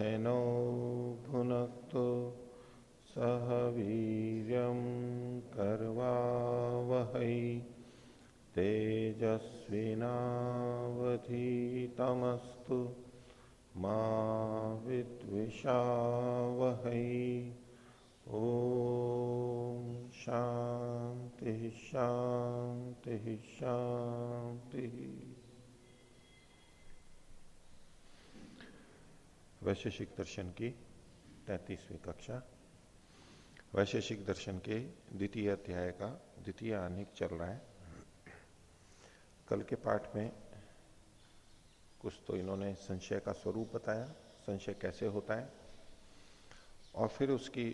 you know वैशेषिक दर्शन की तैतीसवीं कक्षा। वैशेषिक दर्शन के द्वितीय अध्याय का द्वितीय अनेक चल रहा है। कल के पाठ में कुछ तो इन्होंने संशय का स्वरूप बताया, संशय कैसे होता है, और फिर उसकी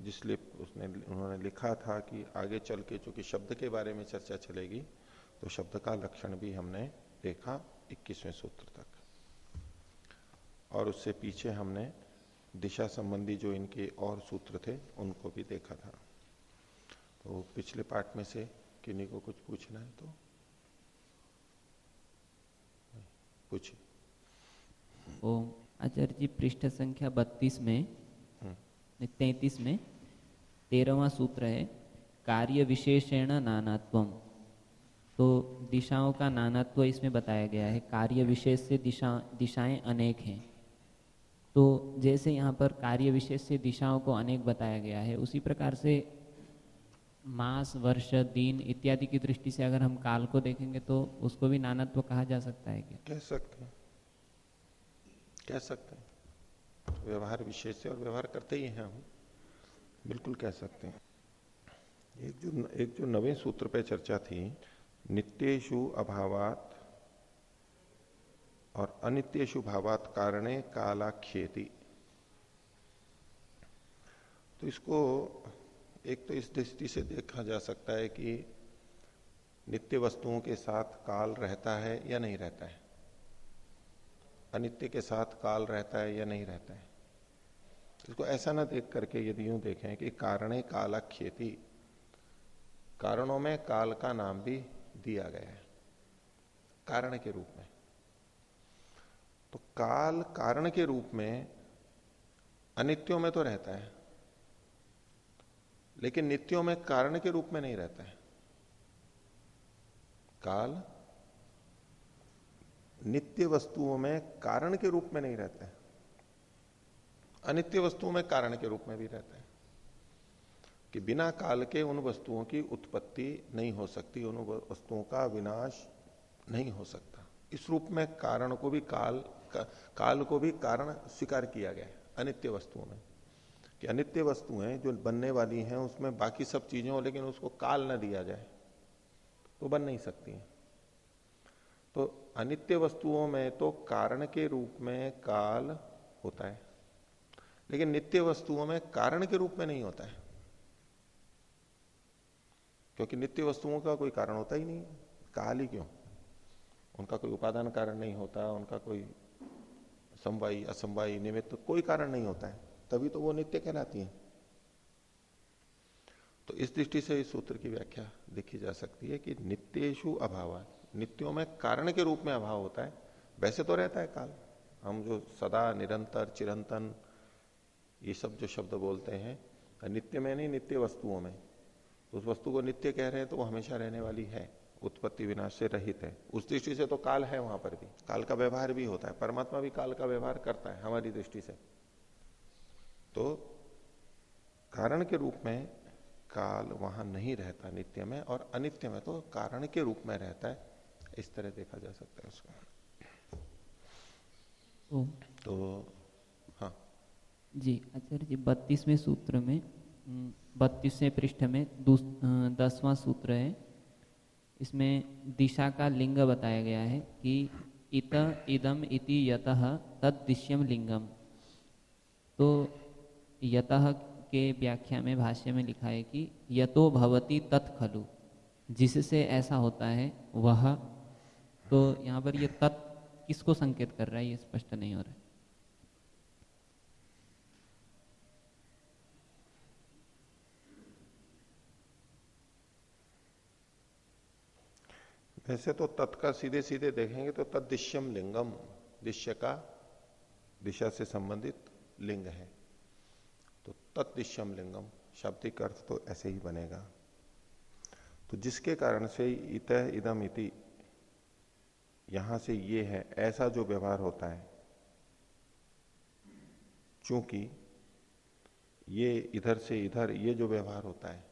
जिसलिए उसने उन्होंने लिखा था कि आगे चल के चूँकि शब्द के बारे में चर्चा चलेगी तो शब्द का लक्षण भी हमने देखा 21वें सूत्र तक। और उससे पीछे हमने दिशा संबंधी जो इनके और सूत्र थे उनको भी देखा था। तो पिछले पाठ में से किन्हीं को कुछ पूछना है तो? पूछिए। ओम आचार्य जी पृष्ठ संख्या बत्तीस में तैतीस में तेरहवा सूत्र है कार्य विशेषण नानात्वम। तो दिशाओं का नानात्व इसमें बताया गया है कार्य विशेष से दिशा दिशाएँ अनेक हैं। तो जैसे यहाँ पर कार्य विशेष से दिशाओं को अनेक बताया गया है, उसी प्रकार से मास, वर्ष, दिन इत्यादि की दृष्टि से अगर हम काल को देखेंगे तो उसको भी नानात्व कहा जा सकता है क्या? कह सकते हैं। कह सकते हैं। व्यवहार विशेष से और व्यवहार करते ही हैं हम। बिल्कुल कह सकते हैं। एक जो एक जो नवे सूत्र पे चर्चा थी नित्येशु अभावात और अनित्येशु भावात कारणे काला खेती तो इसको एक तो इस दृष्टि से देखा जा सकता है कि नित्य वस्तुओं के साथ काल रहता है या नहीं रहता है। अनित्य के साथ काल रहता है या नहीं रहता है। इसको ऐसा ना देख करके यदि यूँ देखें कि कारणे काला खेती कारणों में काल का नाम भी दिया गया है, कारण के रूप में। तो काल कारण के रूप में अनित्यों में तो रहता है, लेकिन नित्यों में कारण के रूप में नहीं रहता है। काल नित्य वस्तुओं में कारण के रूप में नहीं रहता है। अनित्य वस्तुओं में कारण के रूप में भी रहता है कि बिना काल के उन वस्तुओं की उत्पत्ति नहीं हो सकती, उन वस्तुओं का विनाश नहीं हो सकता। इस रूप में कारण को भी काल का, काल को भी कारण स्वीकार किया गया है अनित्य वस्तुओं में। कि अनित्य वस्तुएँ जो बनने वाली हैं उसमें बाकी सब चीज़ें हो लेकिन उसको काल न दिया जाए तो बन नहीं सकती हैं। तो अनित्य वस्तुओं में तो कारण के रूप में काल होता है लेकिन नित्य वस्तुओं में कारण के रूप में नहीं होता है। क्योंकि नित्य वस्तुओं का कोई कारण होता ही नहीं काल ही क्यों? उनका कोई उपादान कारण नहीं होता, उनका कोई समवाई असमवाई निमित्त तो कोई कारण नहीं होता है। तभी तो वो नित्य कहलाती है। तो इस दृष्टि से इस सूत्र की व्याख्या देखी जा सकती है कि नित्येशु अभाव नित्यों में कारण के रूप में अभाव होता है। वैसे तो रहता है काल। हम जो सदा निरंतर, चिरंतन, ये सब जो शब्द बोलते हैं, नित्य में नहीं, नित्य वस्तुओं में। उस वस्तु को नित्य कह रहे हैं तो वो हमेशा रहने वाली है। उत्पत्ति विनाश से रहित है। उस दृष्टि से तो काल है वहाँ पर भी। काल का व्यवहार भी होता है। परमात्मा भी काल का व्यवहार करता है, हमारी दृष्टि से। तो कारण के रूप में काल वहाँ नहीं रहता नित्य में, और अनित्य में तो कारण के रूप में रहता है। इस तरह देखा जा सकता है उसको। तो हाँ। जी, आचार्य जी, बत्तीसवें सूत्र में, बत्तीसवें पृष्ठ में दसवां सूत्र है। इसमें दिशा का लिंग बताया गया है कि इत, इदम इति यत तद दिश्यम लिंगम। तो यत के व्याख्या में भाष्य में लिखा है कि यतो भवती तत्खलु जिससे ऐसा होता है वह। तो यहाँ पर ये तत् किसको संकेत कर रहा है ये स्पष्ट नहीं हो रहा है। वैसे तो तत् का सीधे सीधे देखेंगे तो तदृश्यम लिंगम। दिश्य का दिशा से संबंधित लिंग है। तो तत्दिश्यम लिंगम, शाब्दिक अर्थ तो ऐसे ही बनेगा। तो जिसके कारण से इत इदम इति, यहाँ से ये है, ऐसा जो व्यवहार होता है, चूँकि ये इधर से इधर, ये जो व्यवहार होता है,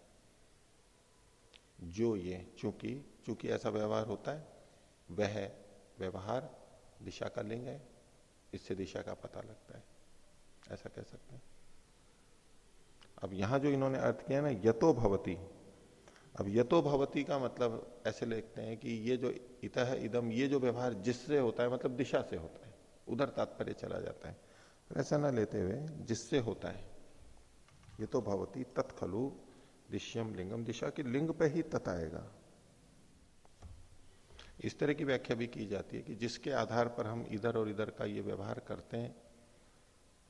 जो ये, चूँकि चूँकि ऐसा व्यवहार होता है, वह व्यवहार दिशा का लिंग है, इससे दिशा का पता लगता है। ऐसा कह सकते हैं। अब यहाँ जो इन्होंने अर्थ किया ना, यतो भवती। अब यतो भवती का मतलब ऐसे लिखते हैं कि ये जो इत इदम ये जो व्यवहार जिससे होता है मतलब दिशा से होता है। उधर तात्पर्य चला जाता है। पर ऐसा ना लेते हुए, जिससे होता है। ये तो भवती तत्खलु दिश्यम लिंगम दिशा की लिंग पे ही तत् आएगा। इस तरह की व्याख्या भी की जाती है कि जिसके आधार पर हम इधर और इधर का ये व्यवहार करते हैं,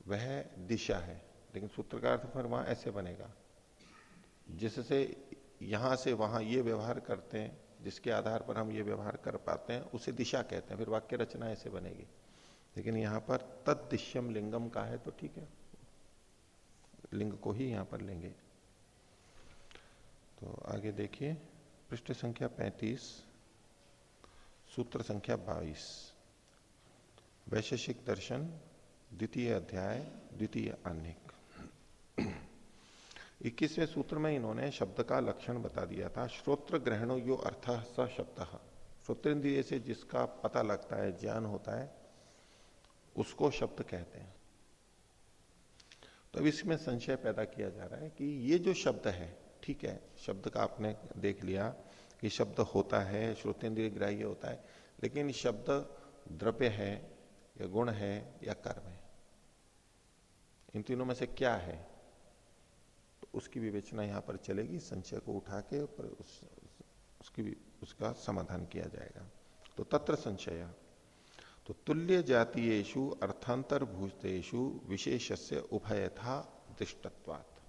वह दिशा है। लेकिन सूत्रकार फिर वहाँ ऐसे बनेगा। जिससे यहाँ से वहाँ ये व्यवहार करते हैं, जिसके आधार पर हम ये व्यवहार कर पाते हैं, उसे दिशा कहते हैं। फिर वाक्य रचना ऐसे बनेगी। लेकिन यहाँ पर तत्दिश्यम लिंगम का है तो ठीक है। लिंग को ही यहाँ पर लेंगे। तो आगे देखिए, पृष्ठ संख्या 35 सूत्र संख्या 22 वैशेषिक दर्शन, द्वितीय अध्याय, द्वितीय आनिक। इक्कीसवें सूत्र में इन्होंने शब्द का लक्षण बता दिया था। श्रोत्र ग्रहणो यो अर्थ स शब्द। श्रोतेन्द्रिय से जिसका पता लगता है, ज्ञान होता है, उसको शब्द कहते हैं। तो अब इसमें संशय पैदा किया जा रहा है कि ये जो शब्द है, ठीक है, शब्द का आपने देख लिया कि शब्द होता है श्रोतेन्द्रिय ग्राह्य होता है लेकिन शब्द द्रव्य है या गुण है या कर्म है। इन तीनों में से क्या है? तो उसकी विवेचना यहाँ पर चलेगी संशय को उठा के उस, उसकी उसका समाधान किया जाएगा। तो तत्र संशय। तो तुल्य जातीयेशु अर्थांतर भूतेषु विशेष से उभयथा दृष्टत्वात्।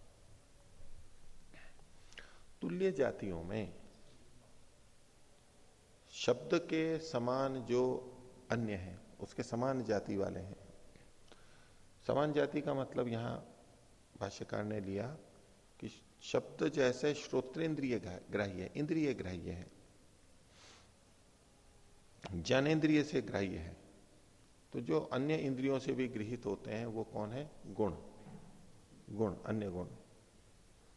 तुल्य जातियों में शब्द के समान जो अन्य है, उसके समान जाति वाले हैं। समान जाति का मतलब यहाँ भाष्यकार ने लिया कि शब्द जैसे श्रोत्रेंद्रिय ग्राह्य इंद्रिय ग्राह्य है। ज्ञानेन्द्रिय से ग्राह्य है। तो जो अन्य इंद्रियों से भी गृहित होते हैं, वो कौन है? गुण। गुण, अन्य गुण।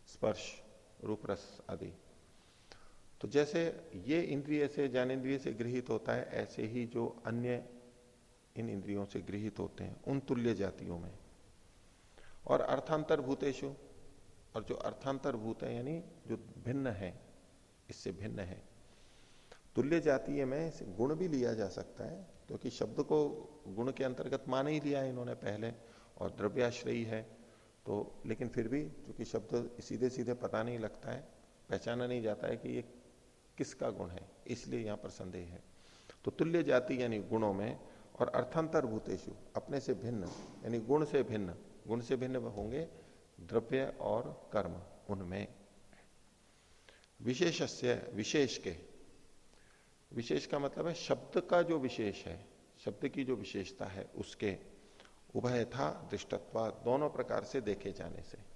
स्पर्श, रूपरस आदि। तो जैसे ये इंद्रिय से ज्ञानेन्द्रिय से गृहित होता है, ऐसे ही जो अन्य इन इंद्रियों से गृहित होते हैं, उन तुल्य जातियों में। और अर्थांतर भूतेशु और जो अर्थांतर भूत है, यानी जो भिन्न है, इससे भिन्न है। तुल्य जातीय में गुण भी लिया जा सकता है, क्योंकि शब्द को गुण के अंतर्गत मान ही लिया है इन्होंने पहले, और द्रव्याश्रयी है। तो लेकिन फिर भी क्योंकि शब्द सीधे सीधे पता नहीं लगता है, पहचाना नहीं जाता है कि ये किसका गुण है? इसलिए यहाँ पर संदेह है। तो तुल्य जाति यानी गुणों में और अर्थांतर भूतेशु अपने से भिन्न, यानी गुण से भिन्न, गुण से भिन्न होंगे द्रव्य और कर्म उनमें। विशेष विशेष के। विशेष का मतलब है शब्द का जो विशेष है, शब्द की जो विशेषता है, उसके उभय था दृष्टत्वा दोनों प्रकार से देखे जाने से।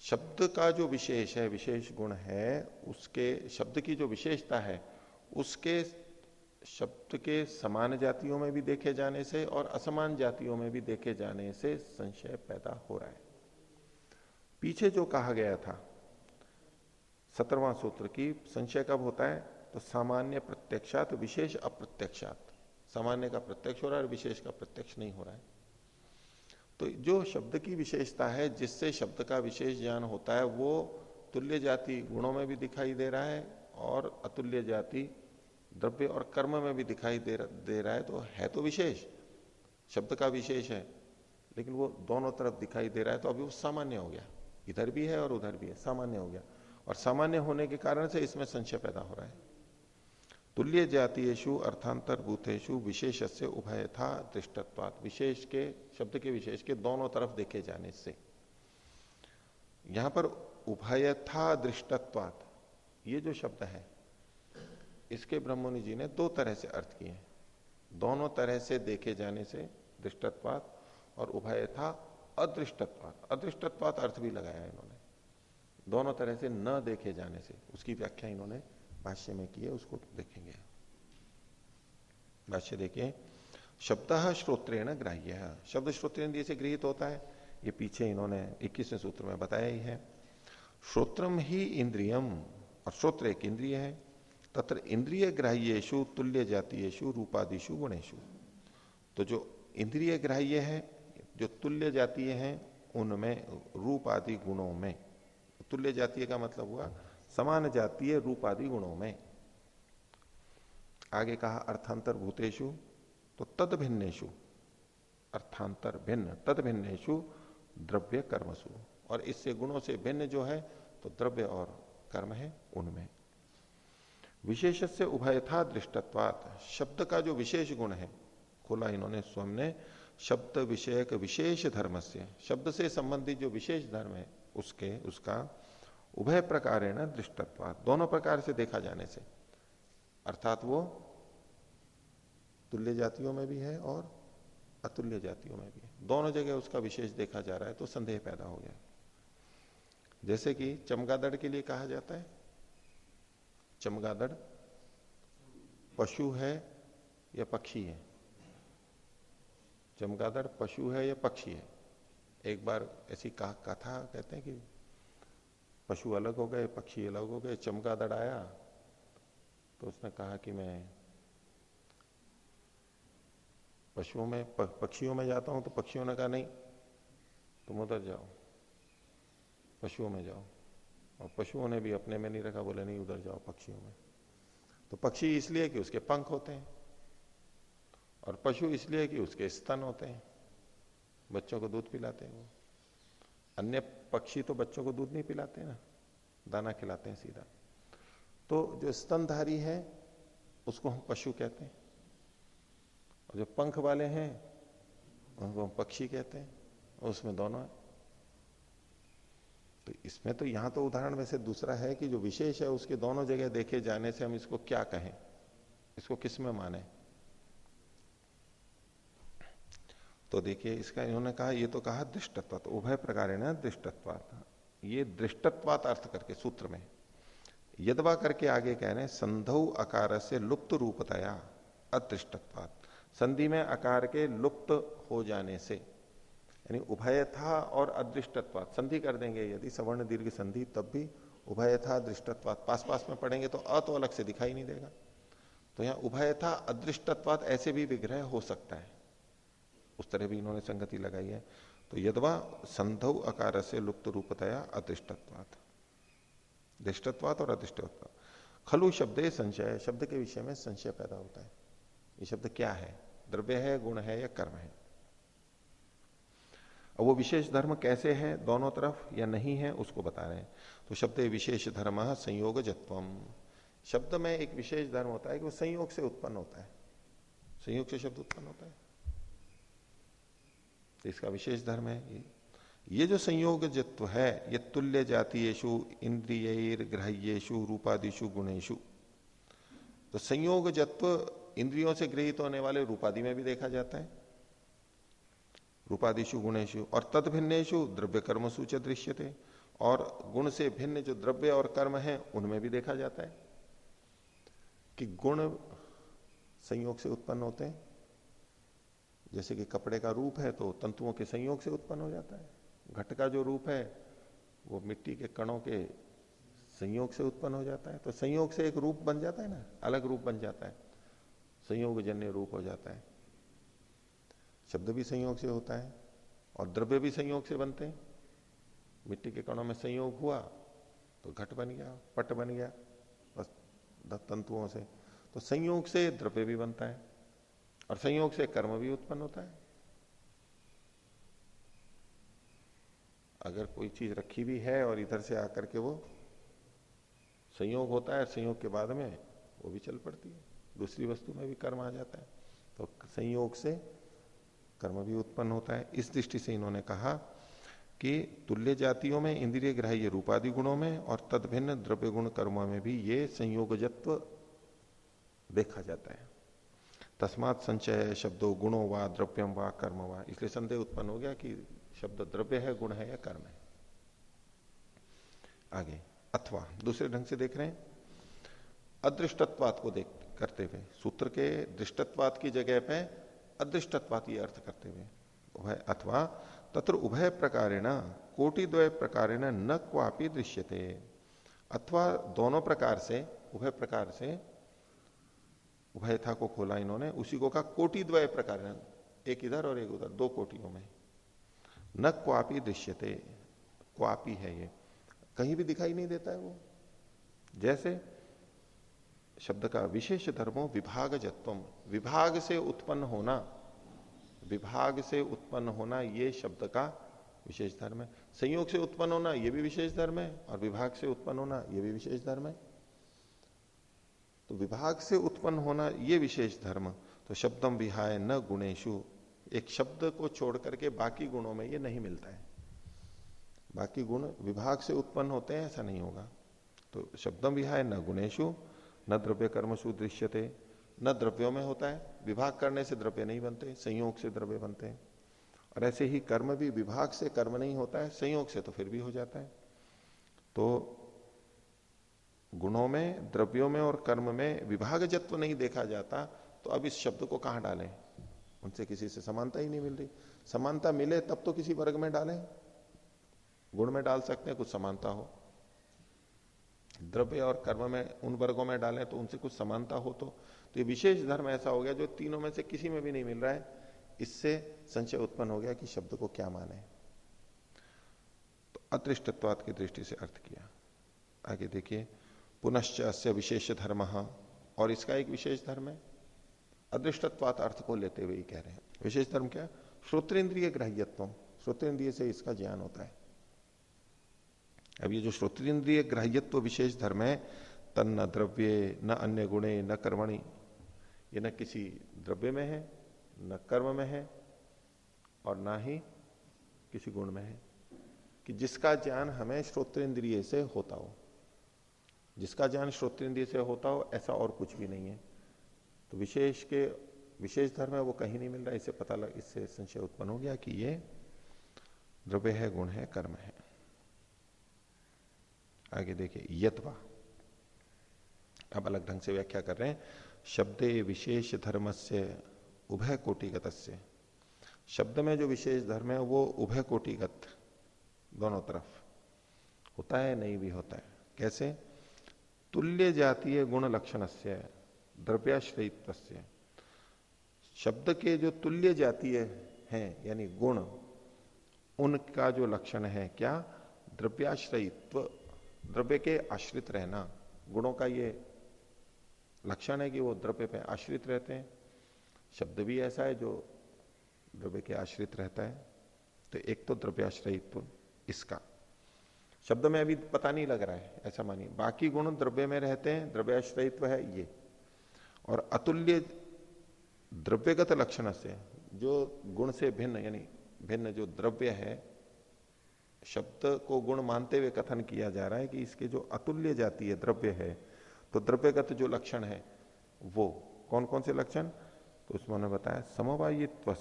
शब्द का जो विशेष है, विशेष गुण है, उसके, शब्द की जो विशेषता है, उसके शब्द के समान जातियों में भी देखे जाने से और असमान जातियों में भी देखे जाने से संशय पैदा हो रहा है। पीछे जो कहा गया था, सत्रवा सूत्र की, संशय कब होता है? तो सामान्य प्रत्यक्षात, विशेष अप्रत्यक्षात। सामान्य का प्रत्यक्ष हो रहा है और विशेष का प्रत्यक्ष नहीं हो रहा है। तो जो शब्द की विशेषता है जिससे शब्द का विशेष ज्ञान होता है वो तुल्य जाति गुणों में भी दिखाई दे रहा है और अतुल्य जाति द्रव्य और कर्म में भी दिखाई दे, दे रहा है। तो है तो विशेष शब्द का विशेष है लेकिन वो दोनों तरफ़ दिखाई दे रहा है। तो अभी वो सामान्य हो गया इधर भी है और उधर भी है सामान्य हो गया। और सामान्य होने के कारण से इसमें संशय पैदा हो रहा है। तुल्य जातीयेशु अर्थांतर भूतेशु विशेष से उभय था दृष्टत्वात। विशेष के, शब्द के विशेष के दोनों तरफ़ देखे जाने से। यहाँ पर उभय था दृष्टत्वात, ये जो शब्द है, इसके ब्रह्मणि जी ने दो तरह से अर्थ किए दोनों तरह से देखे जाने से दृष्टत्वात और उभय था अदृष्टत्वात। अदृष्टत्वात अर्थ भी लगाया इन्होंने। दोनों तरह से न देखे जाने से, उसकी व्याख्या इन्होंने भाष्य में की है उसको देखेंगे। भाष्य देखिए, शब्द श्रोत्रेण ग्राह्य। शब्द श्रोत्रेन्द्रिय से गृहित होता है, ये पीछे इन्होंने इक्कीसवें सूत्र में बताया ही है। श्रोत्रम ही इंद्रियम, और श्रोत्र एक इंद्रिय है, तत्र इंद्रिय ग्राह्येशु तुल्य जातीयेशु रूपादिशु गुणेशु तो जो इंद्रिय ग्राह्य है, जो तुल्य जातीय है, उनमें रूप आदि गुणों में तुल्य जातीय का मतलब हुआ समान जातीय रूप आदि गुणों में। आगे कहा, अर्थांतर भूतेशु तो तद भिन्नेशु अर्थांतर भिन्न, तद भिन्नेशु द्रव्य कर्मसु। और इससे गुणों से भिन्न जो है तो द्रव्य और कर्म है उनमें। विशेष से उभयथा दृष्टत्वात। शब्द का जो विशेष गुण है, खोला इन्होंने स्वयं ने, शब्द विषयक विशेष धर्म से शब्द से संबंधित जो विशेष धर्म है, उसके, उसका उभय प्रकार है ना दृष्टत्वात दोनों प्रकार से देखा जाने से। अर्थात वो तुल्य जातियों में भी है और अतुल्य जातियों में भी है। दोनों जगह उसका विशेष देखा जा रहा है तो संदेह पैदा हो गया। जैसे कि चमगादड़ के लिए कहा जाता है, चमगादड़ पशु है या पक्षी है? चमगादड़ पशु है या पक्षी है? एक बार ऐसी कथा कहते हैं कि पशु अलग हो गए, पक्षी अलग हो गए चमगादड़ आया तो उसने कहा कि मैं पशुओं में पक्षियों में जाता हूँ तो पक्षियों ने कहा, नहीं, तुम उधर जाओ, पशुओं में जाओ। और पशुओं ने भी अपने में नहीं रखा, बोले, नहीं, उधर जाओ, पक्षियों में। तो पक्षी इसलिए कि उसके पंख होते हैं और पशु इसलिए कि उसके स्तन होते हैं। बच्चों को दूध पिलाते हैं वो। अन्य पक्षी तो बच्चों को दूध नहीं पिलाते ना, दाना खिलाते हैं सीधा। तो जो स्तनधारी है, उसको हम पशु कहते हैं। और जो पंख वाले हैं, उनको हम पक्षी कहते हैं। और उसमें दोनों है। तो इसमें तो यहाँ तो उदाहरण वैसे दूसरा है कि जो विशेष है, उसके दोनों जगह देखे जाने से हम इसको क्या कहें? इसको किसमें माने? तो देखिए इसका इन्होंने कहा, ये तो कहा दृष्टत्व तो उभय प्रकार दृष्टत्वात। ये दृष्टत्वात अर्थ करके, सूत्र में। यदवा करके आगे कह रहे संधौ अकार से लुप्त रूपतया अदृष्टत्वात। संधि में आकार के लुप्त हो जाने से, यानी उभय था और अदृष्टत्वात। संधि कर देंगे, यदि सवर्ण दीर्घ संधि, तब भी उभय था दृष्टत्वात। पास पास में पढ़ेंगे तो अ तो अलग से दिखाई नहीं देगा। तो यहाँ उभय था अदृष्टत्वात ऐसे भी विग्रह हो सकता है। उस तरह भी इन्होंने संगति लगाई है। तो यदवा संधव अकार से लुप्त रूपतया अदृष्टत्वात दृष्टत्वात और अदृष्टत्वात खलु शब्द संशय, शब्द के विषय में संशय पैदा होता है। ये शब्द क्या है? द्रव्य है, गुण है या कर्म है? अब वो विशेष धर्म कैसे है? दोनों तरफ़ या नहीं है, उसको बता रहे हैं। तो शब्द विशेष धर्म संयोग जत्वम। शब्द में एक विशेष धर्म होता है कि वो संयोग से उत्पन्न होता है। संयोग से शब्द उत्पन्न होता है। तो इसका विशेष धर्म है। ये जो संयोग जत्व है, ये तुल्य जातीयेशु इंद्रिय ग्राह्येशु रूपादिशु गुणेशु तो संयोग जत्व इंद्रियों से गृहित होने वाले रूपादि में भी देखा जाता है। रूपादिशु गुणेशु और तद भिन्नेशु द्रव्य कर्म सूच दृश्य थे और गुण से भिन्न जो द्रव्य और कर्म है, उनमें भी देखा जाता है कि गुण संयोग से उत्पन्न होते हैं। जैसे कि कपड़े का रूप है तो तंतुओं के संयोग से उत्पन्न हो जाता है। घट का जो रूप है, वो मिट्टी के कणों के संयोग से उत्पन्न हो जाता है। तो संयोग से एक रूप बन जाता है ना, अलग रूप बन जाता है। संयोग जन्य रूप हो जाता है। शब्द भी संयोग से होता है और द्रव्य भी संयोग से बनते हैं। मिट्टी के कणों में संयोग हुआ तो घट बन गया, पट बन गया, बस तंतुओं से। तो संयोग से द्रव्य भी बनता है। और संयोग से कर्म भी उत्पन्न होता है। अगर कोई चीज़ रखी भी है और इधर से आकर के वो संयोग होता है, संयोग के बाद में वो भी चल पड़ती है। दूसरी वस्तु में भी कर्म आ जाता है। तो संयोग से कर्म भी उत्पन्न होता है। इस दृष्टि से इन्होंने कहा कि तुल्य जातियों में, इंद्रिय ग्राह्य रूपादि गुणों में और तद भिन्न द्रव्य गुण कर्मों में भी ये संयोगजत्व देखा जाता है। तस्मात संचय शब्दों गुणों व द्रव्यम व कर्म व। इसलिए संदेह उत्पन्न हो गया कि शब्द द्रव्य है, गुण है या कर्म है। आगे, अथवा, दूसरे ढंग से देख रहे हैं। अदृष्टत्वात को देख, करते हुए, सूत्र के दृष्टत्वाद की जगह पे अदृष्टत्वाद ये अर्थ करते हुए अथवा, तत्र उभय प्रकारेण कोटि द्वय प्रकारेण न क्वापी दृश्यते। अथवा, दोनों प्रकार से, उभय प्रकार से उभय था को खोला इन्होंने, उसी को कहा, कोटि द्वय प्रकार एक इधर और एक उधर, दो कोटियों में। न क्वापी दृश्यते, क्वापी है ये। कहीं भी दिखाई नहीं देता है वो। जैसे शब्द का विशेष धर्मो विभाग जत्वम विभाग से उत्पन्न होना, विभाग से उत्पन्न होना ये शब्द का विशेष धर्म है। संयोग से उत्पन्न होना यह भी विशेष धर्म है, और विभाग से उत्पन्न होना यह भी विशेष धर्म है। तो विभाग से उत्पन्न होना यह विशेष धर्म तो शब्दम विहाय न गुणेशु। एक शब्द को छोड़ करके बाकी गुणों में ये नहीं मिलता है। बाकी गुण विभाग से उत्पन्न होते हैं, ऐसा नहीं होगा। तो शब्दम विहाय न गुणेशु, न द्रव्य कर्म सुदृश्यते न द्रव्यों में होता है, विभाग करने से द्रव्य नहीं बनते, संयोग से द्रव्य बनते हैं। और ऐसे ही कर्म भी विभाग से कर्म नहीं होता है, संयोग से तो फिर भी हो जाता है। तो गुणों में द्रव्यों में और कर्म में विभागजत्व नहीं देखा जाता तो अब इस शब्द को कहाँ डालें? उनसे किसी से समानता ही नहीं मिल रही। समानता मिले तब तो किसी वर्ग में डालें। गुण में डाल सकते हैं कुछ समानता हो। द्रव्य और कर्म में उन वर्गों में डालें तो उनसे कुछ समानता हो तो, तो ये विशेष धर्म ऐसा हो गया जो तीनों में से किसी में भी नहीं मिल रहा है। इससे संशय उत्पन्न हो गया कि शब्द को क्या माने। तो अदृष्टत्वाद की दृष्टि से अर्थ किया। आगे देखिए पुनश्च अस्य विशेष धर्म। और इसका एक विशेष धर्म है, अदृष्टत्वात अर्थ को लेते हुए कह रहे हैं। विशेष धर्म क्या? श्रोतेंद्रिय ग्राह्यत्व। श्रोतेन्द्रिय से इसका ज्ञान होता है। अब ये जो श्रोतेन्द्रिय ग्राह्यत्व विशेष धर्म है, तन न द्रव्य, न अन्य गुणे, न कर्मणि, ये न किसी द्रव्य में है, न कर्म में है, और ना ही किसी गुण में है। कि जिसका ज्ञान हमें श्रोतेंद्रिय से होता हो। जिसका ज्ञान श्रोतेन्द्रिय से होता हो, ऐसा और कुछ भी नहीं है। तो विशेष के, विशेष धर्म है, वो कहीं नहीं मिल रहा, इससे पता लग, इससे संशय उत्पन्न हो गया कि ये द्रव्य है, गुण है, कर्म है। आगे देखिए, यत्वा। अब अलग ढंग से व्याख्या कर रहे हैं। शब्दे विशेष धर्म से उभय कोटिगत शब्द में जो विशेष धर्म है, वो उभय कोटिगत, दोनों तरफ़। होता है, नहीं भी होता है। कैसे? तुल्य जातीय गुण लक्षण से द्रव्याश्रयित्व शब्द के जो तुल्य जातीय हैं, यानी गुण, उनका जो लक्षण है क्या? द्रव्याश्रयित्व, द्रव्य के आश्रित रहना। गुणों का ये लक्षण है कि वो द्रव्य पे आश्रित रहते हैं। शब्द भी ऐसा है जो द्रव्य के आश्रित रहता है। तो एक तो द्रव्याश्रयित्व, इसका। शब्द में अभी पता नहीं लग रहा है, ऐसा मानिए। बाकी गुण द्रव्य में रहते हैं, द्रव्याश्रयित्व है ये। और अतुल्य द्रव्यगत लक्षण से जो गुण से भिन्न, यानी भिन्न जो द्रव्य है, शब्द को गुण मानते हुए कथन किया जा रहा है कि इसके जो अतुल्य जाती है द्रव्य है तो द्रव्यगत जो लक्षण है, वो कौन कौन से लक्षण? तो उसमें उन्होंने बताया समवायित्व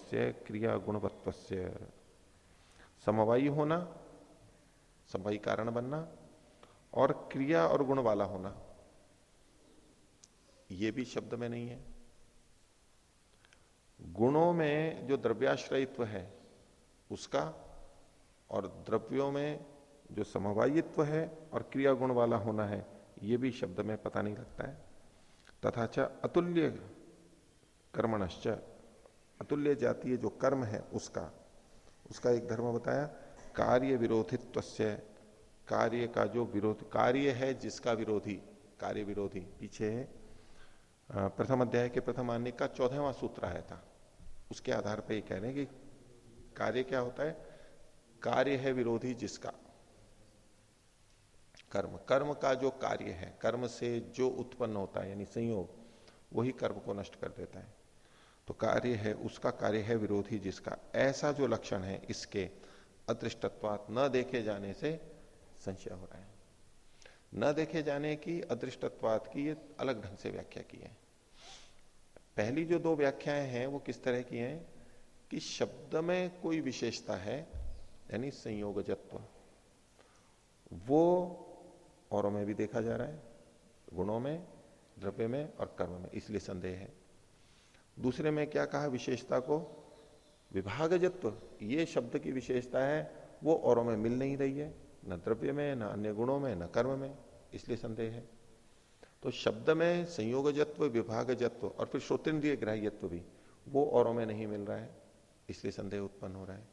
क्रिया गुणवत्व समवायी होना समवायी कारण बनना और क्रिया और गुण वाला होना। यह भी शब्द में नहीं है। गुणों में जो द्रव्याश्रयित्व है, उसका और द्रव्यों में जो समवायित्व है और क्रिया गुण वाला होना है, ये भी शब्द में पता नहीं लगता है। तथा च अतुल्य कर्मणश्च, अतुल्य जातीय जो कर्म है उसका उसका एक धर्म बताया कार्य विरोधित्व कार्य का जो विरोध, कार्य है जिसका विरोधी, कार्य विरोधी, पीछे है। प्रथम अध्याय के प्रथम आने का चौदहवा सूत्र आया था। उसके आधार पर ये कह रहे हैं कि कार्य क्या होता है? कार्य है विरोधी जिसका। कर्म कर्म का जो कार्य है, कर्म से जो उत्पन्न होता है, यानी संयोग, वही कर्म को नष्ट कर देता है। तो कार्य है, उसका कार्य है विरोधी जिसका। ऐसा जो लक्षण है इसके अदृष्टत्वात न देखे जाने से संशय हो रहा है। न देखे जाने की अदृष्टत्वात की ये अलग ढंग से व्याख्या की है। पहली जो दो व्याख्याएँ हैं, वो किस तरह की हैं? कि शब्द में कोई विशेषता है, यानी संयोगजत्व। वो औरों में भी देखा जा रहा है, गुणों में, द्रव्य में और कर्म में, इसलिए संदेह है। दूसरे में क्या कहा विशेषता को? विभागजत्व, ये शब्द की विशेषता है, वो औरों में मिल नहीं रही है, न द्रव्य में, न अन्य गुणों में, न कर्म में, इसलिए संदेह है। तो शब्द में संयोगजत्व, विभागजत्व और फिर श्रोतेन्द्रिय ग्राह्यत्व भी, वो औरों में नहीं मिल रहा है, इसलिए संदेह उत्पन्न हो रहा है।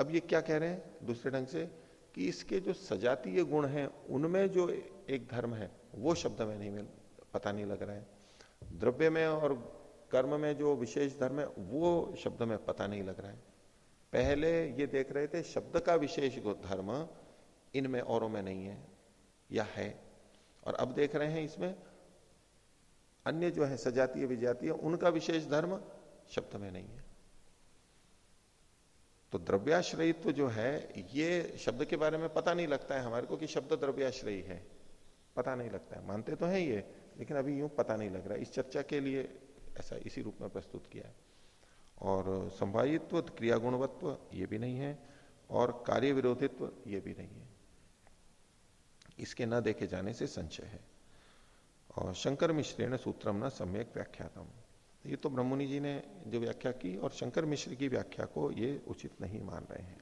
अब ये क्या कह रहे हैं? दूसरे ढंग से, कि इसके जो सजातीय गुण हैं, उनमें जो एक धर्म है, वो शब्द में नहीं मिल, पता नहीं लग रहा है। द्रव्य में और कर्म में जो विशेष धर्म है, वो शब्द में पता नहीं लग रहा है। पहले ये देख रहे थे, शब्द का विशेष धर्म इनमें औरों में नहीं है, या है। और अब देख रहे हैं इसमें, अन्य जो है, सजातीय, विजातीय, उनका विशेष धर्म शब्द में नहीं है। तो द्रव्याश्रयित्व जो है, ये शब्द के बारे में पता नहीं लगता है हमारे को कि शब्द द्रव्याश्रयी है। पता नहीं लगता है। मानते तो हैं ये, लेकिन अभी यूँ पता नहीं लग रहा इस चर्चा के लिए ऐसा इसी रूप में प्रस्तुत किया है। और संभावित्व क्रिया गुणवत्व, ये भी नहीं है। और कार्य विरोधित्व, ये भी नहीं है। इसके न देखे जाने से संशय है। और शंकर मिश्र ने सूत्रम न सम्यक व्याख्यातम। ये तो ब्रह्मणि जी ने जो व्याख्या की और शंकर मिश्र की व्याख्या को ये उचित नहीं मान रहे हैं।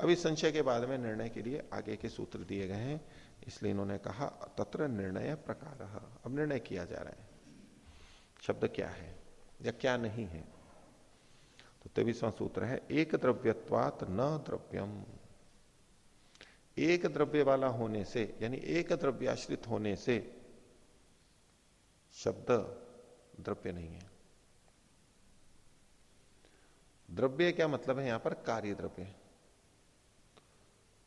अब इस संशय के बाद में निर्णय के लिए आगे के सूत्र दिए गए हैं, इसलिए इन्होंने कहा, तत्र निर्णय प्रकार। अब निर्णय किया जा रहा है। शब्द क्या है या क्या नहीं है? तो तेवीसवां सूत्र है, एक द्रव्यत्वात न द्रव्यम। एक द्रव्य वाला होने से, यानी एक द्रव्याश्रित होने से शब्द द्रव्य नहीं है। द्रव्य क्या मतलब है यहाँ पर? कार्य द्रव्य।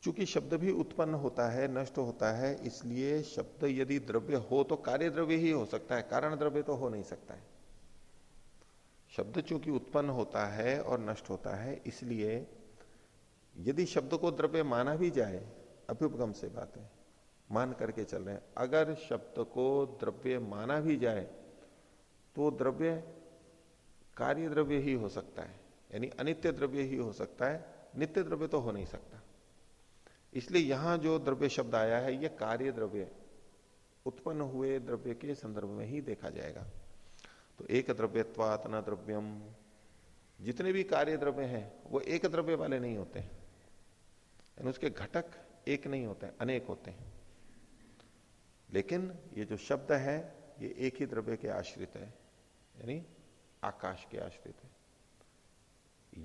चूँकि शब्द भी उत्पन्न होता है, नष्ट होता है, इसलिए शब्द यदि द्रव्य हो तो कार्य द्रव्य ही हो सकता है, कारण द्रव्य तो हो नहीं सकता है। शब्द चूँकि उत्पन्न होता है और नष्ट होता है, इसलिए यदि शब्द को द्रव्य माना भी जाए, अभ्युपगम से बात है मान करके चल रहे हैं, अगर शब्द को द्रव्य माना भी जाए तो द्रव्य कार्य द्रव्य ही हो सकता है, यानी अनित्य द्रव्य ही हो सकता है, नित्य द्रव्य तो हो नहीं सकता। इसलिए यहाँ जो द्रव्य शब्द आया है यह कार्य द्रव्य उत्पन्न हुए द्रव्य के संदर्भ में ही देखा जाएगा। तो एक द्रव्यत्वात न द्रव्यम, जितने भी कार्य द्रव्य हैं, वो एक द्रव्य वाले नहीं होते उसके घटक एक नहीं होते अनेक होते हैं। लेकिन ये जो शब्द है, ये एक ही द्रव्य के आश्रित है, यानी आकाश के आश्रित है।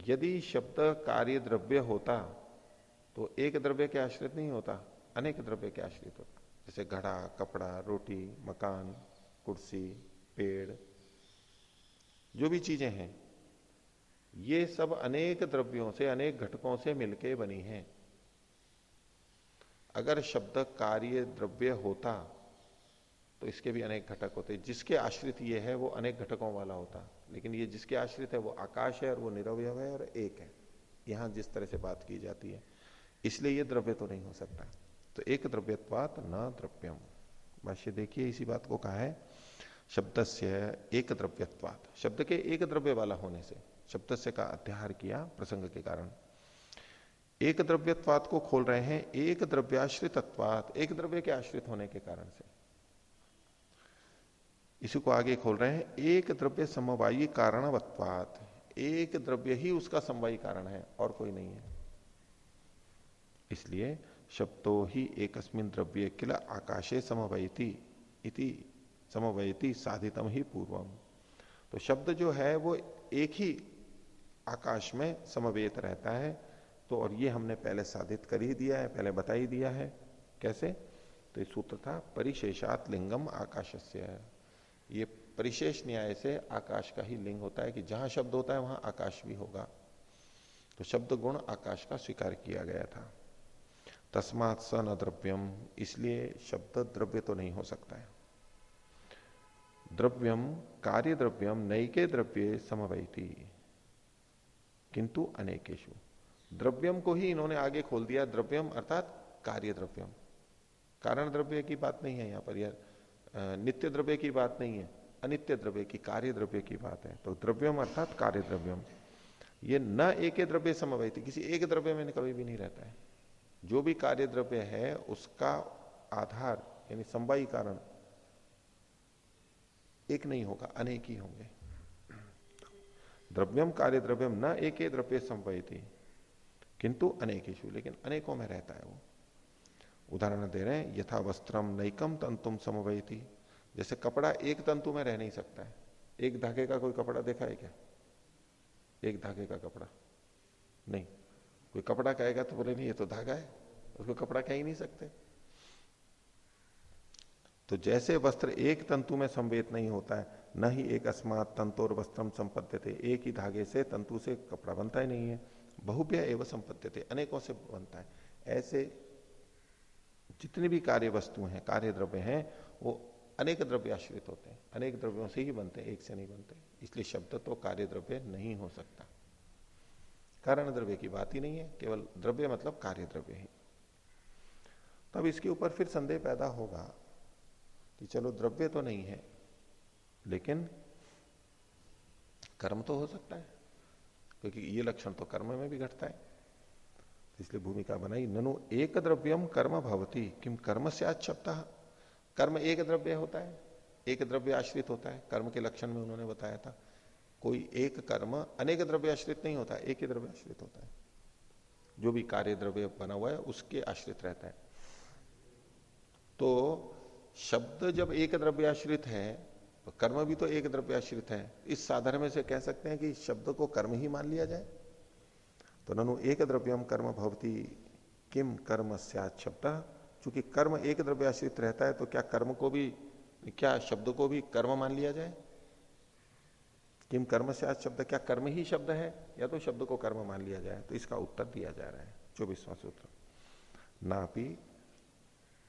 यदि शब्द कार्य द्रव्य होता तो एक द्रव्य के आश्रित नहीं होता, अनेक द्रव्य के आश्रित होता जैसे घड़ा, कपड़ा, रोटी, मकान, कुर्सी, पेड़, जो भी चीज़ें हैं, ये सब अनेक द्रव्यों से, अनेक घटकों से मिलके बनी हैं। अगर शब्द कार्य द्रव्य होता तो इसके भी अनेक घटक होते। जिसके आश्रित ये है, वो अनेक घटकों वाला होता। लेकिन ये जिसके आश्रित है, वो आकाश है और वो निरवय है और एक है। यहाँ जिस तरह से बात की जाती है। इसलिए ये द्रव्य तो नहीं हो सकता। तो एक द्रव्यत्वात न द्रव्यम। भाष्य देखिए, इसी बात को कहा है शब्द से एक द्रव्यत्वात। शब्द के एक द्रव्य वाला होने से शब्द से का अध्याहार किया प्रसंग के कारण। एक द्रव्यत्वात को खोल रहे हैं, एक द्रव्याश्रितत्वात, एक द्रव्य के आश्रित होने के कारण से। इसी को आगे खोल रहे हैं, एक द्रव्य समवायी कारणवत्वात। एक द्रव्य ही उसका समवायी कारण है, और कोई नहीं है। इसलिए शब्दों ही एक द्रव्य किल आकाशे समवयती इति समवयती साधितम ही पूर्वम। तो शब्द जो है वो एक ही आकाश में समवेत रहता है। तो और ये हमने पहले साधित कर ही दिया है, पहले बता ही दिया है। कैसे? तो ये सूत्र था, परिशेषात लिंगम आकाश ये परिशेष न्याय से आकाश का ही लिंग होता है कि जहाँ शब्द होता है वहाँ आकाश भी होगा। तो शब्द गुण आकाश का स्वीकार किया गया था। तस्मात स न द्रव्यम इसलिए शब्द द्रव्य तो नहीं हो सकता है। द्रव्यम कार्य द्रव्यम नैके द्रव्य समवैती, किंतु अनेकेशु द्रव्यम को ही इन्होंने आगे खोल दिया द्रव्यम अर्थात कार्य द्रव्यम कारण द्रव्य की बात नहीं है यहाँ पर यह नित्य द्रव्य की बात नहीं है, अनित्य द्रव्य की, कार्य द्रव्य की बात है। तो द्रव्यम अर्थात कार्य द्रव्यम ये न एक द्रव्य समवैती, किसी एक द्रव्य में कभी भी नहीं रहता है। जो भी कार्य द्रव्य है, उसका आधार, यानी संवाई कारण, एक नहीं होगा, अनेक ही होंगे। द्रव्यम कार्य द्रव्यम न एक ही द्रव्य संवयती, किंतु अनेकेशु लेकिन अनेकों में रहता है वो। उदाहरण दे रहे हैं, यथा वस्त्रम नैकम तंतुम समवयती, जैसे कपड़ा एक तंतु में रह नहीं सकता है। एक धागे का कोई कपड़ा देखा है क्या? एक धागे का कपड़ा? नहीं। कोई कपड़ा कहेगा तो बोले, नहीं, ये तो धागा है, उसको कपड़ा कह ही नहीं सकते। तो जैसे वस्त्र एक तंतु में संवेद नहीं होता है, न ही एक अस्मात तंतु और वस्त्रम संपत्ति थे एक ही धागे से तंतु से कपड़ा बनता ही नहीं है, बहुव्य एवं संपत्ति थे अनेकों से बनता है। ऐसे जितनी भी कार्य वस्तु हैं कार्य द्रव्य हैं, वो अनेक द्रव्य आश्रित होते हैं, अनेक द्रव्यों से ही बनते हैं, एक से नहीं बनते। इसलिए शब्द तो कार्य द्रव्य नहीं हो सकता। कारण द्रव्य की बात ही नहीं है, केवल द्रव्य मतलब कार्य द्रव्य ही। तब इसके ऊपर फिर संदेह पैदा होगा कि चलो द्रव्य तो नहीं है, लेकिन कर्म तो हो सकता है, क्योंकि ये लक्षण तो कर्म में भी घटता है। इसलिए भूमिका बनाई, ननु एक द्रव्यम कर्म भवती, किम कर्म से शब्द। कर्म एक द्रव्य होता है, एक द्रव्य आश्रित होता है, कर्म के लक्षण में उन्होंने बताया था। कोई एक कर्म अनेक द्रव्य आश्रित नहीं होता, एक ही द्रव्य आश्रित होता है। जो भी कार्य द्रव्य बना हुआ है, उसके आश्रित रहता है। तो शब्द जब एक द्रव्य आश्रित है तो कर्म भी तो एक द्रव्य आश्रित है। इस साधन में से कह सकते हैं कि शब्द को कर्म ही मान लिया जाए। तो ननु एक द्रव्यम कर्म भवती, किम कर्म शब्द। चूँकि कर्म एक द्रव्य आश्रित रहता है तो क्या कर्म को भी, क्या शब्द को भी कर्म मान लिया जाए? किम कर्म से आज शब्द, क्या कर्म ही शब्द है? या तो शब्द को कर्म मान लिया जाए तो इसका उत्तर दिया जा रहा है, चौबीसवां सूत्र। नापी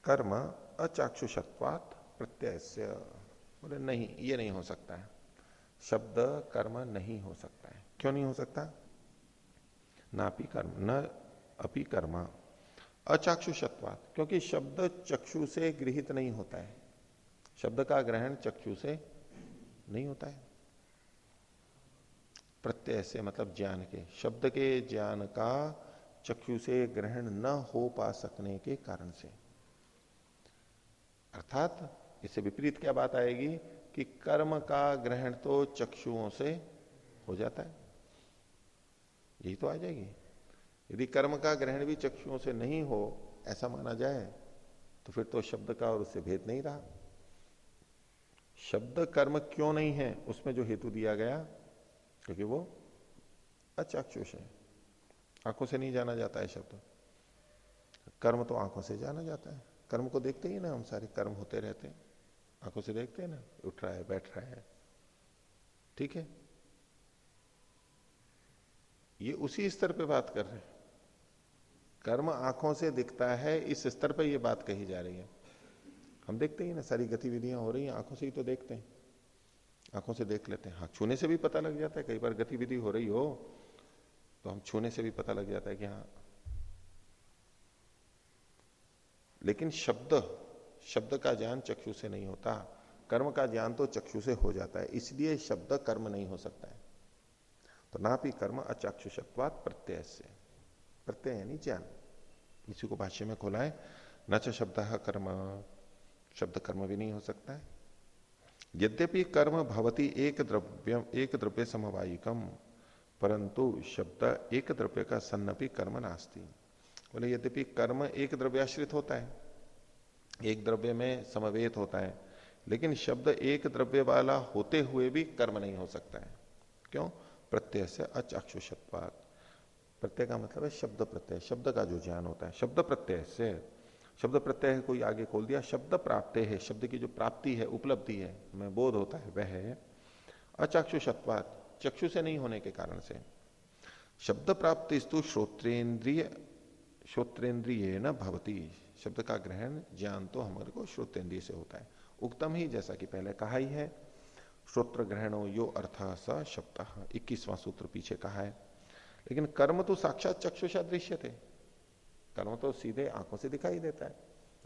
कर्म अचाक्षुषत्वात प्रत्यय बोले, नहीं, ये नहीं हो सकता है। शब्द कर्म नहीं हो सकता है। क्यों नहीं हो सकता? नापी कर्म, न अपि कर्म अचाक्षुषत्वात। क्योंकि शब्द चक्षु से गृहित नहीं होता है। शब्द का ग्रहण चक्षु से नहीं होता है। प्रत्यय से मतलब ज्ञान के, शब्द के ज्ञान का चक्षु से ग्रहण न हो पा सकने के कारण से। अर्थात, इससे विपरीत क्या बात आएगी कि कर्म का ग्रहण तो चक्षुओं से हो जाता है। यही तो आ जाएगी। यदि कर्म का ग्रहण भी चक्षुओं से नहीं हो, ऐसा माना जाए तो फिर तो शब्द का और उससे भेद नहीं रहा। शब्द कर्म क्यों नहीं है, उसमें जो हेतु दिया गया क्योंकि वो अचाक्षुष है। आँखों से नहीं जाना जाता है शब्द। कर्म तो आँखों से जाना जाता है। कर्म को देखते ही ना हम सारे, कर्म होते रहते हैं। आँखों से देखते हैं ना, उठ रहा है, बैठ रहा है। ठीक है? ये उसी स्तर पे बात कर रहे हैं। कर्म आँखों से दिखता है, इस स्तर पे ये बात कही जा रही है। हम देखते ही ना, सारी गतिविधियाँ हो रही हैं, आँखों से ही तो देखते हैं। आँखों से देख लेते हैं। हाँ छूने से भी पता लग जाता है, कई बार गतिविधि हो रही हो तो हम छूने से भी पता लग जाता है कि हाँ। लेकिन शब्द शब्द का ज्ञान चक्षु से नहीं होता। कर्म का ज्ञान तो चक्षु से हो जाता है, इसलिए शब्द कर्म नहीं हो सकता है। तो ना भी कर्म अचाक्षुषत्वात प्रत्यय से प्रत्यय यानी ज्ञान। इसी को भाष्य में खोला है, न च शब्द कर्म। शब्द कर्म भी नहीं हो सकता है। यद्यपि कर्म भवती एक द्रव्य एक द्रव्य समवायिकम परंतु शब्द एक द्रव्य का सन्नपी कर्म नास्ती। बोले, यद्यपि कर्म एक द्रव्याश्रित होता है, एक द्रव्य में समवेत होता है, लेकिन शब्द एक द्रव्य वाला होते हुए भी कर्म नहीं हो सकता है। क्यों? प्रत्यय से अचाक्षुषत्वात। प्रत्यय का मतलब है शब्द प्रत्यय। शब्द का जो ज्ञान होता है, शब्द प्रत्यय से शब्द प्रत्यय कोई आगे खोल दिया, शब्द प्राप्त है, शब्द की जो प्राप्ति है, उपलब्धि है हमें बोध होता है, वह है अचाक्षुषत्वात, चक्षु से नहीं होने के कारण से। शब्द प्राप्ति स्तु श्रोत्रेन्द्रिय श्रोत्रेन्द्रिय न भवती, शब्द का ग्रहण ज्ञान तो हमारे को श्रोतेन्द्रिय से होता है। उक्तम ही, जैसा कि पहले कहा ही है, श्रोत्र ग्रहणो यो अर्थ स शब्द, इक्कीसवां सूत्र पीछे कहा है। लेकिन कर्म तो साक्षात चक्षुषा दृश्य थे कर्म तो सीधे आँखों से दिखाई देता है।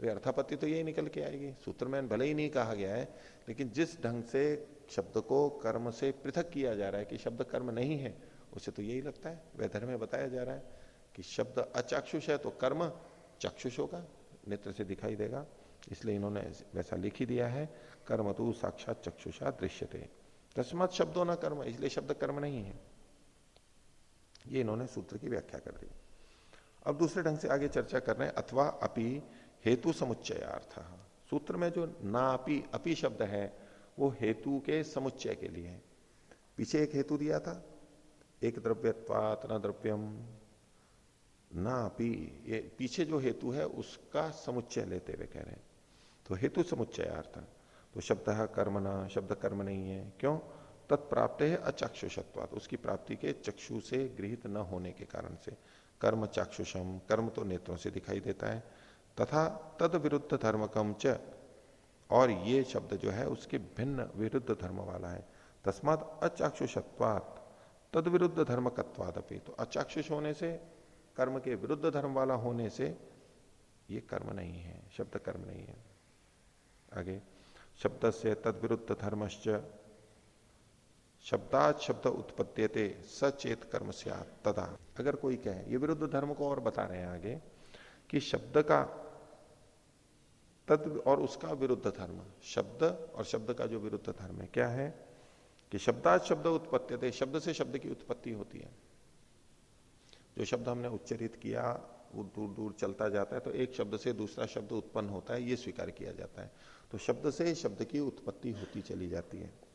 तो अर्थापत्ति तो यही निकल के आएगी। सूत्र में भले ही नहीं कहा गया है, लेकिन जिस ढंग से शब्द को कर्म से पृथक किया जा रहा है कि शब्द कर्म नहीं है, उसे तो यही लगता है। वैधर्म में बताया जा रहा है कि शब्द अचाक्षुष है तो कर्म चक्षुष होगा, नेत्र से दिखाई देगा। इसलिए इन्होंने वैसा लिख ही दिया है, कर्म तो साक्षात चक्षुषा दृश्य थे तस्मत शब्दों ना कर्म, इसलिए शब्द कर्म नहीं है। ये इन्होंने सूत्र की व्याख्या कर दी। अब दूसरे ढंग से आगे चर्चा कर रहे हैं, अथवा अपि हेतु समुच्चयार्थ। सूत्र में जो ना अपि अपि शब्द है, वो हेतु के समुच्चय के लिए है। पीछे एक हेतु दिया था, एक द्रव्यत्वात न द्रव्यम, ना अपि, ये पीछे जो हेतु है, उसका समुच्चय लेते हुए कह रहे हैं। तो हेतु समुच्चयार्थ तो शब्द कर्म न, शब्द कर्म नहीं है। क्यों? तत्प्राप्त है अचाक्षुषत्वात, उसकी प्राप्ति के चक्षु से गृहित न होने के कारण से। कर्म चाक्षुषम, कर्म तो नेत्रों से दिखाई देता है। तथा तद विरुद्ध धर्मकम च। और ये शब्द जो है, उसके भिन्न विरुद्ध धर्म वाला है। तस्मात अचाक्षुषत्वात, तद विरुद्ध धर्मकत्वादपि तो अचाक्षुष होने से, कर्म के विरुद्ध धर्म वाला होने से, ये कर्म नहीं है, शब्द कर्म नहीं है। आगे शब्द से तद विरुद्ध धर्मश्च। शब्दात शब्द उत्पत्ति सचेत कर्म से तदा। अगर कोई कहे, ये विरुद्ध धर्म को और बता रहे हैं आगे, कि शब्द का तद और उसका विरुद्ध धर्म, शब्द और शब्द का जो विरुद्ध धर्म है, क्या है? कि शब्दात शब्द उत्पत्ति थे शब्द से शब्द की उत्पत्ति होती है। जो शब्द हमने उच्चरित किया, वो दूर दूर चलता जाता है तो एक शब्द से दूसरा शब्द उत्पन्न होता है, ये स्वीकार किया जाता है। तो शब्द से शब्द की उत्पत्ति होती चली जाती है।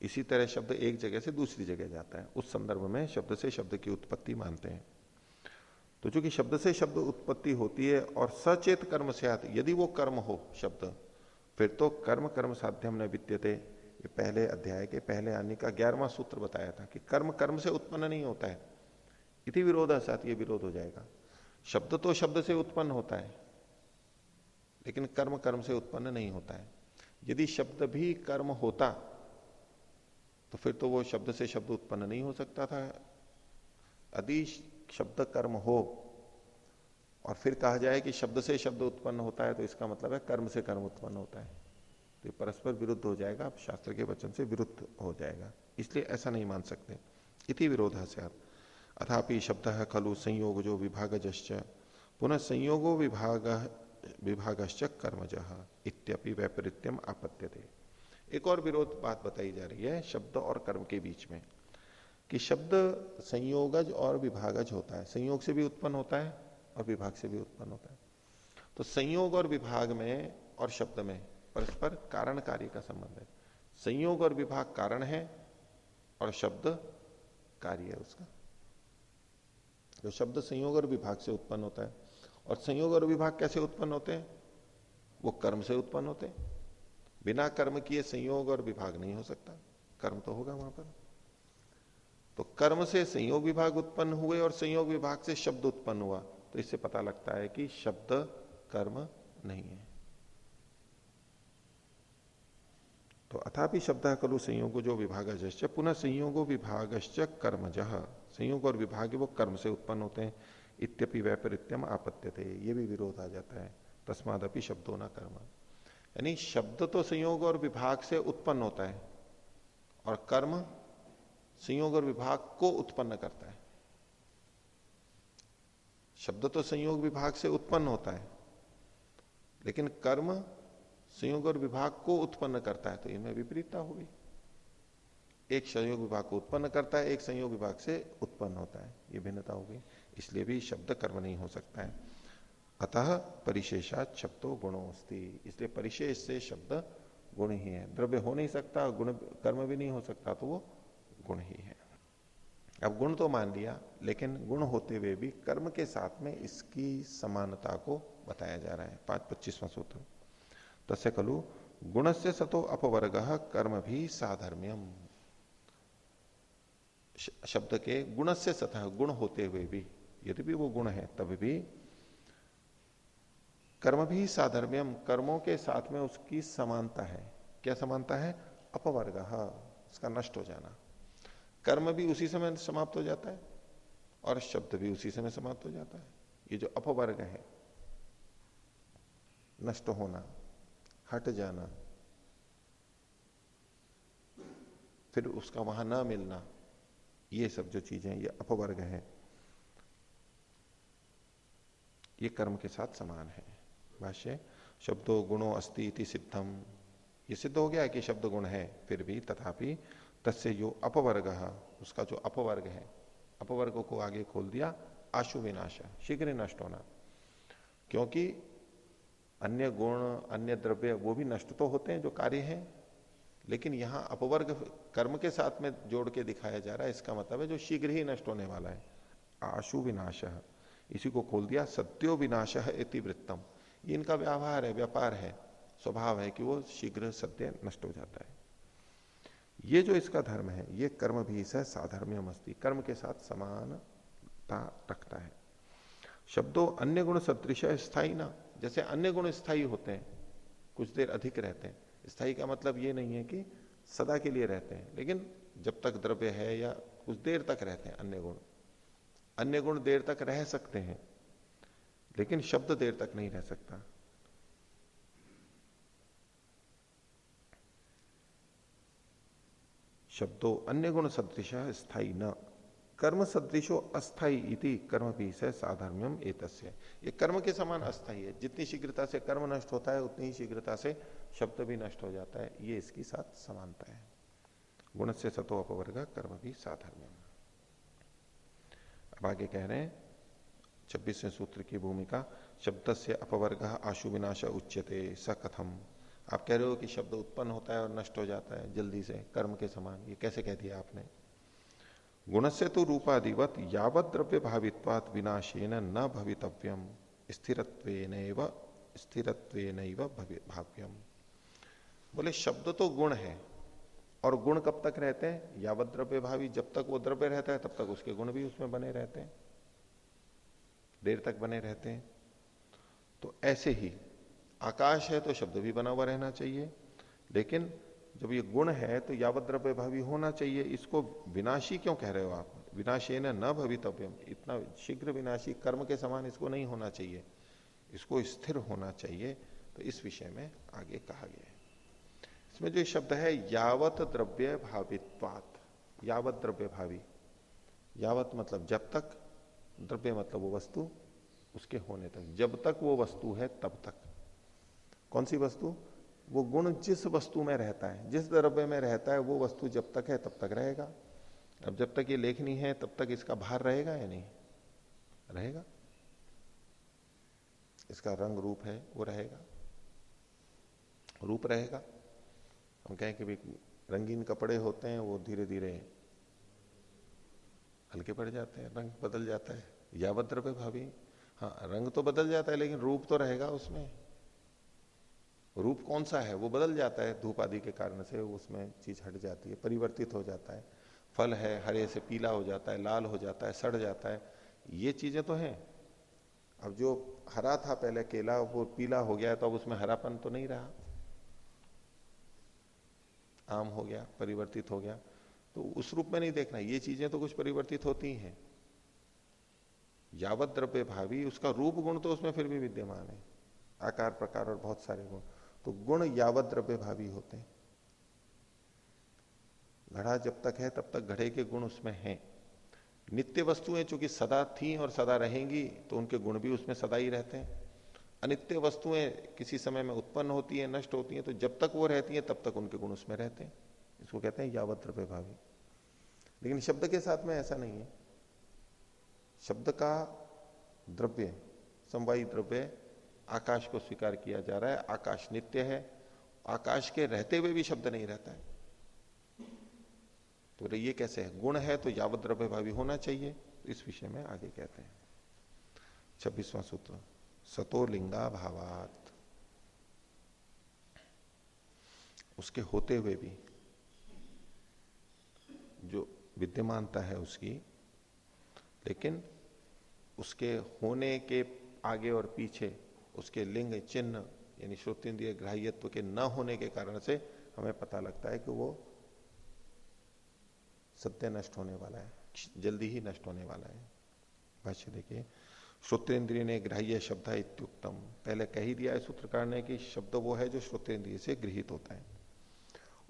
इसी तरह शब्द एक जगह से दूसरी जगह जाता है। उस संदर्भ में शब्द से शब्द की उत्पत्ति मानते हैं। तो चूँकि शब्द से शब्द उत्पत्ति होती है और सचेत कर्म से आती यदि वो कर्म हो शब्द, फिर तो कर्म कर्म साध्यम न विद्यते। ये पहले अध्याय के पहले आने का ग्यारहवा सूत्र बताया था कि कर्म कर्म से उत्पन्न नहीं होता है। इति विरोध साथ ये विरोध हो जाएगा। शब्द तो शब्द से उत्पन्न होता है, लेकिन कर्म कर्म से उत्पन्न नहीं होता है। यदि शब्द भी कर्म होता तो फिर तो वो शब्द से शब्द उत्पन्न नहीं हो सकता था। यदि शब्द कर्म हो, और फिर कहा जाए कि शब्द से शब्द उत्पन्न होता है तो इसका मतलब है कर्म से कर्म उत्पन्न होता है। तो परस्पर विरुद्ध हो जाएगा शास्त्र के वचन से विरुद्ध हो जाएगा। इसलिए ऐसा नहीं मान सकते। इति विरोध अथापि शब्द है खलु संयोग जो विभाग पुनः संयोगो विभाग विभागश्च कर्मज। इत्यपि वैपरीत्यम आपत्य एक और विरोध बात बताई जा रही है, शब्द और कर्म के बीच में, कि शब्द संयोगज और विभागज होता है। संयोग से भी उत्पन्न होता है और विभाग से भी उत्पन्न होता है। तो संयोग और विभाग में और शब्द में परस्पर कारण कार्य का संबंध है। संयोग और विभाग कारण है और शब्द कार्य है उसका। जो शब्द संयोग और विभाग से उत्पन्न होता है, और संयोग और विभाग कैसे उत्पन्न होते हैं? वो कर्म से उत्पन्न होते हैं। बिना कर्म किए संयोग और विभाग नहीं हो सकता। कर्म तो होगा वहाँ पर। तो कर्म से संयोग विभाग उत्पन्न हुए और संयोग विभाग से शब्द उत्पन्न हुआ तो इससे पता लगता है कि शब्द कर्म नहीं है। तो अथापि शब्द कलु संयोग जो विभाग पुनः संयोगो विभागश्च कर्मज। संयोग और विभाग वो कर्म से उत्पन्न होते हैं, इत्यपि वैपरीत्यम आपत्य थे ये भी विरोध आ जाता है। तस्मादपि शब्दों न कर्म। यानी शब्द तो संयोग और विभाग से उत्पन्न होता है और कर्म संयोग और विभाग को उत्पन्न करता है। शब्द तो संयोग विभाग से उत्पन्न होता है, लेकिन कर्म संयोग और विभाग को उत्पन्न करता है तो इनमें विपरीतता होगी। एक संयोग विभाग को उत्पन्न करता है, एक संयोग विभाग से उत्पन्न होता है, ये भिन्नता होगी। इसलिए भी शब्द कर्म नहीं हो सकता है। अतः परिशेषात शब्दों गुणों इसलिए परिशेष से शब्द गुण ही है। द्रव्य हो नहीं सकता, गुण, कर्म भी नहीं हो सकता तो वो गुण ही है। अब गुण तो मान लिया, लेकिन गुण होते हुए भी कर्म के साथ में इसकी समानता को बताया जा रहा है। पाँच पच्चीसवां सूत्र। तस्य कलु गुण से सतो अपवर्ग, कर्म भी साधर्म्यम। शब्द के गुण से सतह गुण होते हुए भी, यदि भी वो गुण है, तब भी कर्म भी साधर्म्यम, कर्मों के साथ में उसकी समानता है। क्या समानता है? अपवर्ग उसका नष्ट हो जाना। कर्म भी उसी समय समाप्त हो जाता है और शब्द भी उसी समय समाप्त हो जाता है। ये जो अपवर्ग है, नष्ट होना, हट जाना, फिर उसका वहाँ न मिलना, ये सब जो चीज़ें, ये अपवर्ग है, ये कर्म के साथ समान है। भाष्य, शब्दों गुणों अस्ति इति सिद्धम। ये सिद्ध हो गया कि शब्द गुण है, फिर भी तथापि तस्य जो अपवर्ग, उसका जो अपवर्ग है, अपवर्ग को आगे खोल दिया, आशु विनाश, शीघ्र नष्ट होना। क्योंकि अन्य गुण, अन्य द्रव्य, वो भी नष्ट तो होते हैं जो कार्य हैं, लेकिन यहाँ अपवर्ग कर्म के साथ में जोड़ के दिखाया जा रहा है, इसका मतलब है जो शीघ्र ही नष्ट होने वाला है। आशु विनाश, इसी को खोल दिया, सत्यो विनाश इतिवृत्तम ये इनका व्यवहार है, व्यापार है, स्वभाव है कि वो शीघ्र सत्य नष्ट हो जाता है। ये जो इसका धर्म है, ये कर्म भी इस साधर्म्य मस्ती। कर्म के साथ समानता रखता है। शब्दों अन्य गुण सदृश स्थायी ना। जैसे अन्य गुण स्थायी होते हैं, कुछ देर अधिक रहते हैं। स्थायी का मतलब ये नहीं है कि सदा के लिए रहते हैं, लेकिन जब तक द्रव्य है या कुछ देर तक रहते हैं अन्य गुण। अन्य गुण देर तक रह सकते हैं लेकिन शब्द देर तक नहीं रह सकता। शब्दों अन्य गुण सदृश स्थायी न। कर्म सदृशो अस्थाई इति कर्म भी से साधर्म्यम एतस्य। ये कर्म के समान अस्थाई है। जितनी शीघ्रता से कर्म नष्ट होता है, उतनी ही शीघ्रता से शब्द भी नष्ट हो जाता है। ये इसकी साथ समानता है। गुण से सतो अपवर्ग कर्म भी साधर्म्यम। अब आगे कह रहे हैं छब्बीसवें सूत्र की भूमिका शब्द से अपवर्ग आशु विनाश उच्यते, स कथम। आप कह रहे हो कि शब्द उत्पन्न होता है और नष्ट हो जाता है जल्दी से, कर्म के समान, ये कैसे कह दिया आपने? गुण से तो रूपाधिवत यावत द्रव्य भावित्वात विनाशेन न भवितव्यम स्थिरत्व स्थिरत्व भाव्यम। बोले, शब्द तो गुण है, और गुण कब तक रहते हैं? यावत द्रव्य भावी जब तक वो द्रव्य रहता है, तब तक उसके गुण भी उसमें बने रहते हैं। देर तक बने रहते हैं। तो ऐसे ही आकाश है तो शब्द भी बना हुआ रहना चाहिए, लेकिन जब ये गुण है तो यावत द्रव्य भावी होना चाहिए। इसको विनाशी क्यों कह रहे हो आप? विनाशी न भवितव्यम। इतना शीघ्र विनाशी कर्म के समान इसको नहीं होना चाहिए। इसको स्थिर होना चाहिए। तो इस विषय में आगे कहा गया है। इसमें जो शब्द है, यावत द्रव्य भावित्वात, यावत द्रव्य भावी। यावत मतलब जब तक द्रव्य मतलब वो वस्तु उसके होने तक। जब तक वो वस्तु है, तब तक। कौन सी वस्तु? वो गुण जिस वस्तु में रहता है, जिस द्रव्य में रहता है, वो वस्तु जब तक है, तब तक रहेगा। अब जब तक ये लेखनी है, तब तक इसका भार रहेगा या नहीं? रहेगा। इसका रंग रूप है, वो रहेगा। रूप रहेगा। हम कहें कि भी रंगीन कपड़े होते हैं, वो धीरे धीरे हल्के पड़ जाते हैं, रंग बदल जाता है। यावत द्रव्य भाभी। हाँ रंग तो बदल जाता है, लेकिन रूप तो रहेगा उसमें। रूप कौन सा है? वो बदल जाता है, धूप आदि के कारण से उसमें चीज़ हट जाती है, परिवर्तित हो जाता है। फल है, हरे से पीला हो जाता है, लाल हो जाता है, सड़ जाता है। ये चीज़ें तो हैं। अब जो हरा था पहले, केला, वो पीला हो गया तो अब उसमें हरापन तो नहीं रहा। आम हो गया, परिवर्तित हो गया। तो उस रूप में नहीं देखना, ये चीज़ें तो कुछ परिवर्तित होती हैं। यावत द्रव्य भावी, उसका रूप गुण तो उसमें फिर भी विद्यमान है। आकार, प्रकार और बहुत सारे गुण। तो गुण यावत द्रव्य भावी होते हैं। घड़ा जब तक है, तब तक घड़े के गुण उसमें हैं। नित्य वस्तुएँ चूँकि सदा थी और सदा रहेंगी तो उनके गुण भी उसमें सदा ही रहते हैं। अनित्य वस्तुएँ किसी समय में उत्पन्न होती है, नष्ट होती हैं तो जब तक वो रहती हैं, तब तक उनके गुण उसमें रहते हैं। इसको कहते हैं यावत द्रव्य भावी। लेकिन शब्द के साथ में ऐसा नहीं है। शब्द का द्रव्य, समवायी द्रव्य आकाश को स्वीकार किया जा रहा है। आकाश नित्य है। आकाश के रहते हुए भी शब्द नहीं रहता है। तो ये कैसे है? गुण है तो यावत द्रव्य भावी होना चाहिए। तो इस विषय में आगे कहते हैं। छब्बीसवां सूत्र, सतो लिंगा भावात। उसके होते हुए भी विद्यमानता है उसकी, लेकिन उसके होने के आगे और पीछे उसके लिंग चिन्ह, यानी श्रोतेन्द्रिय ग्राह्यत्व के न होने के कारण से हमें पता लगता है कि वो सत्य नष्ट होने वाला है, जल्दी ही नष्ट होने वाला है। भाष्य देखिए श्रोतेन्द्रिय ने ग्राह्य शब्द है इत्युक्तम। पहले कह ही दिया है सूत्रकार ने कि शब्द वो है जो श्रोतेन्द्रिय से गृहित होता है।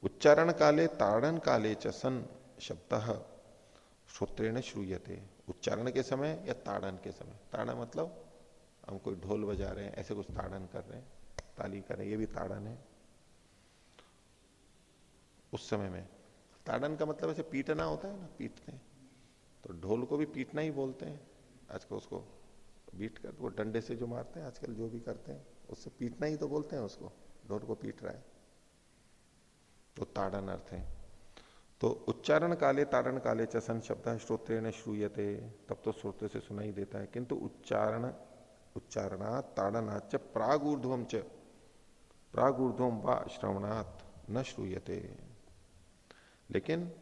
उच्चारण काले ताड़न काले च सन शब्द श्रोत्रेण श्रूयते। उच्चारण के समय या ताड़न के समय? ताड़न मतलब हम कोई ढोल बजा रहे हैं, ऐसे कुछ ताड़न कर रहे हैं, ताली कर रहे हैं, ये भी ताड़न है। उस समय में। ताड़न का मतलब ऐसे पीटना होता है ना, पीटते हैं। तो ढोल को भी पीटना ही बोलते हैं। आजकल उसको बीट कर, वो डंडे से जो मारते हैं, आजकल जो भी करते हैं, उससे पीटना ही तो बोलते हैं उसको। ढोल को पीट रहा है। तो ताड़न अर्थ है। तो उच्चारण काले, तारण काले चसन शब्द श्रोत्र श्रूयते। तब तो श्रोत्र से सुनाई देता है। किंतु उच्चारण उच्चारणा ताड़नाच प्राग ऊर्ध्वम च। प्राग ऊर्ध्वम व श्रवणात् न श्रूयते। लेकिन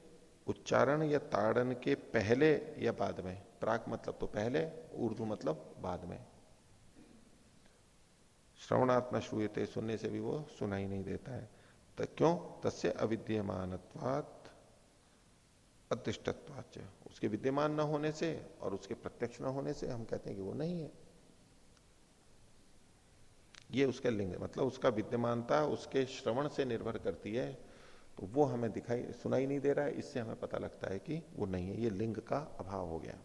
उच्चारण या ताड़न के पहले या बाद में प्राक मतलब तो पहले उर्दू मतलब बाद में। श्रवणात्मा श्रूयते, सुनने से भी वो सुनाई नहीं देता है। तो क्यों? तस्य अविद्यमान अदृष्टत्वाच उसके विद्यमान न होने से और उसके प्रत्यक्ष न होने से हम कहते हैं कि वो नहीं है। ये उसका लिंग मतलब उसका विद्यमानता उसके श्रवण से निर्भर करती है तो वो हमें दिखाई, सुनाई नहीं दे रहा है। इससे हमें पता लगता है कि वो नहीं है। ये लिंग का अभाव हो गया।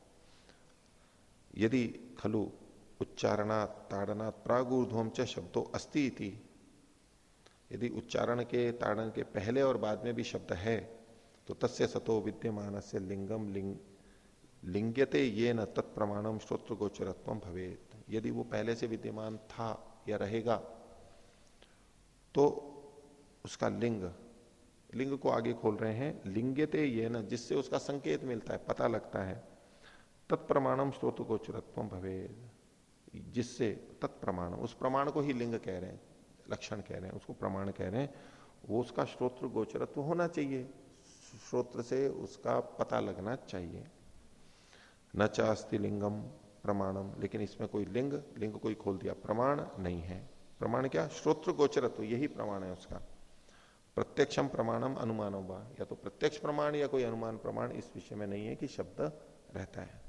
यदि खलु उच्चारणा ताड़ना प्रागुर्ध्वम च शब्दों अस्ति यदि उच्चारण के, ताड़न के पहले और बाद में भी शब्द है तो तस्य सतो विद्यमान से लिंगम लिंग लिंग्यते ये न तत्प्रमाणम श्रोत्र गोचरत्व भवेत। यदि वो पहले से विद्यमान था या रहेगा तो उसका लिंग लिंग को आगे खोल रहे हैं। लिंग्यते ये न जिससे उसका संकेत मिलता है, पता लगता है तत्प्रमाणम स्रोत गोचरत्व भवे जिससे तत्प्रमाण, उस प्रमाण को ही लिंग कह रहे हैं, लक्षण कह रहे हैं, उसको प्रमाण कह रहे हैं, वो उसका श्रोत्र गोचरत्व होना चाहिए। श्रोत्र से उसका पता लगना चाहिए। न चास्ति लिंगम प्रमाणम, लेकिन इसमें कोई लिंग लिंग कोई खोल दिया, प्रमाण नहीं है। प्रमाण क्या? श्रोत्र गोचरत्व यही प्रमाण है उसका। प्रत्यक्षम प्रमाणम अनुमान हुआ या तो प्रत्यक्ष प्रमाण या कोई अनुमान प्रमाण, इस विषय में नहीं है कि शब्द रहता है।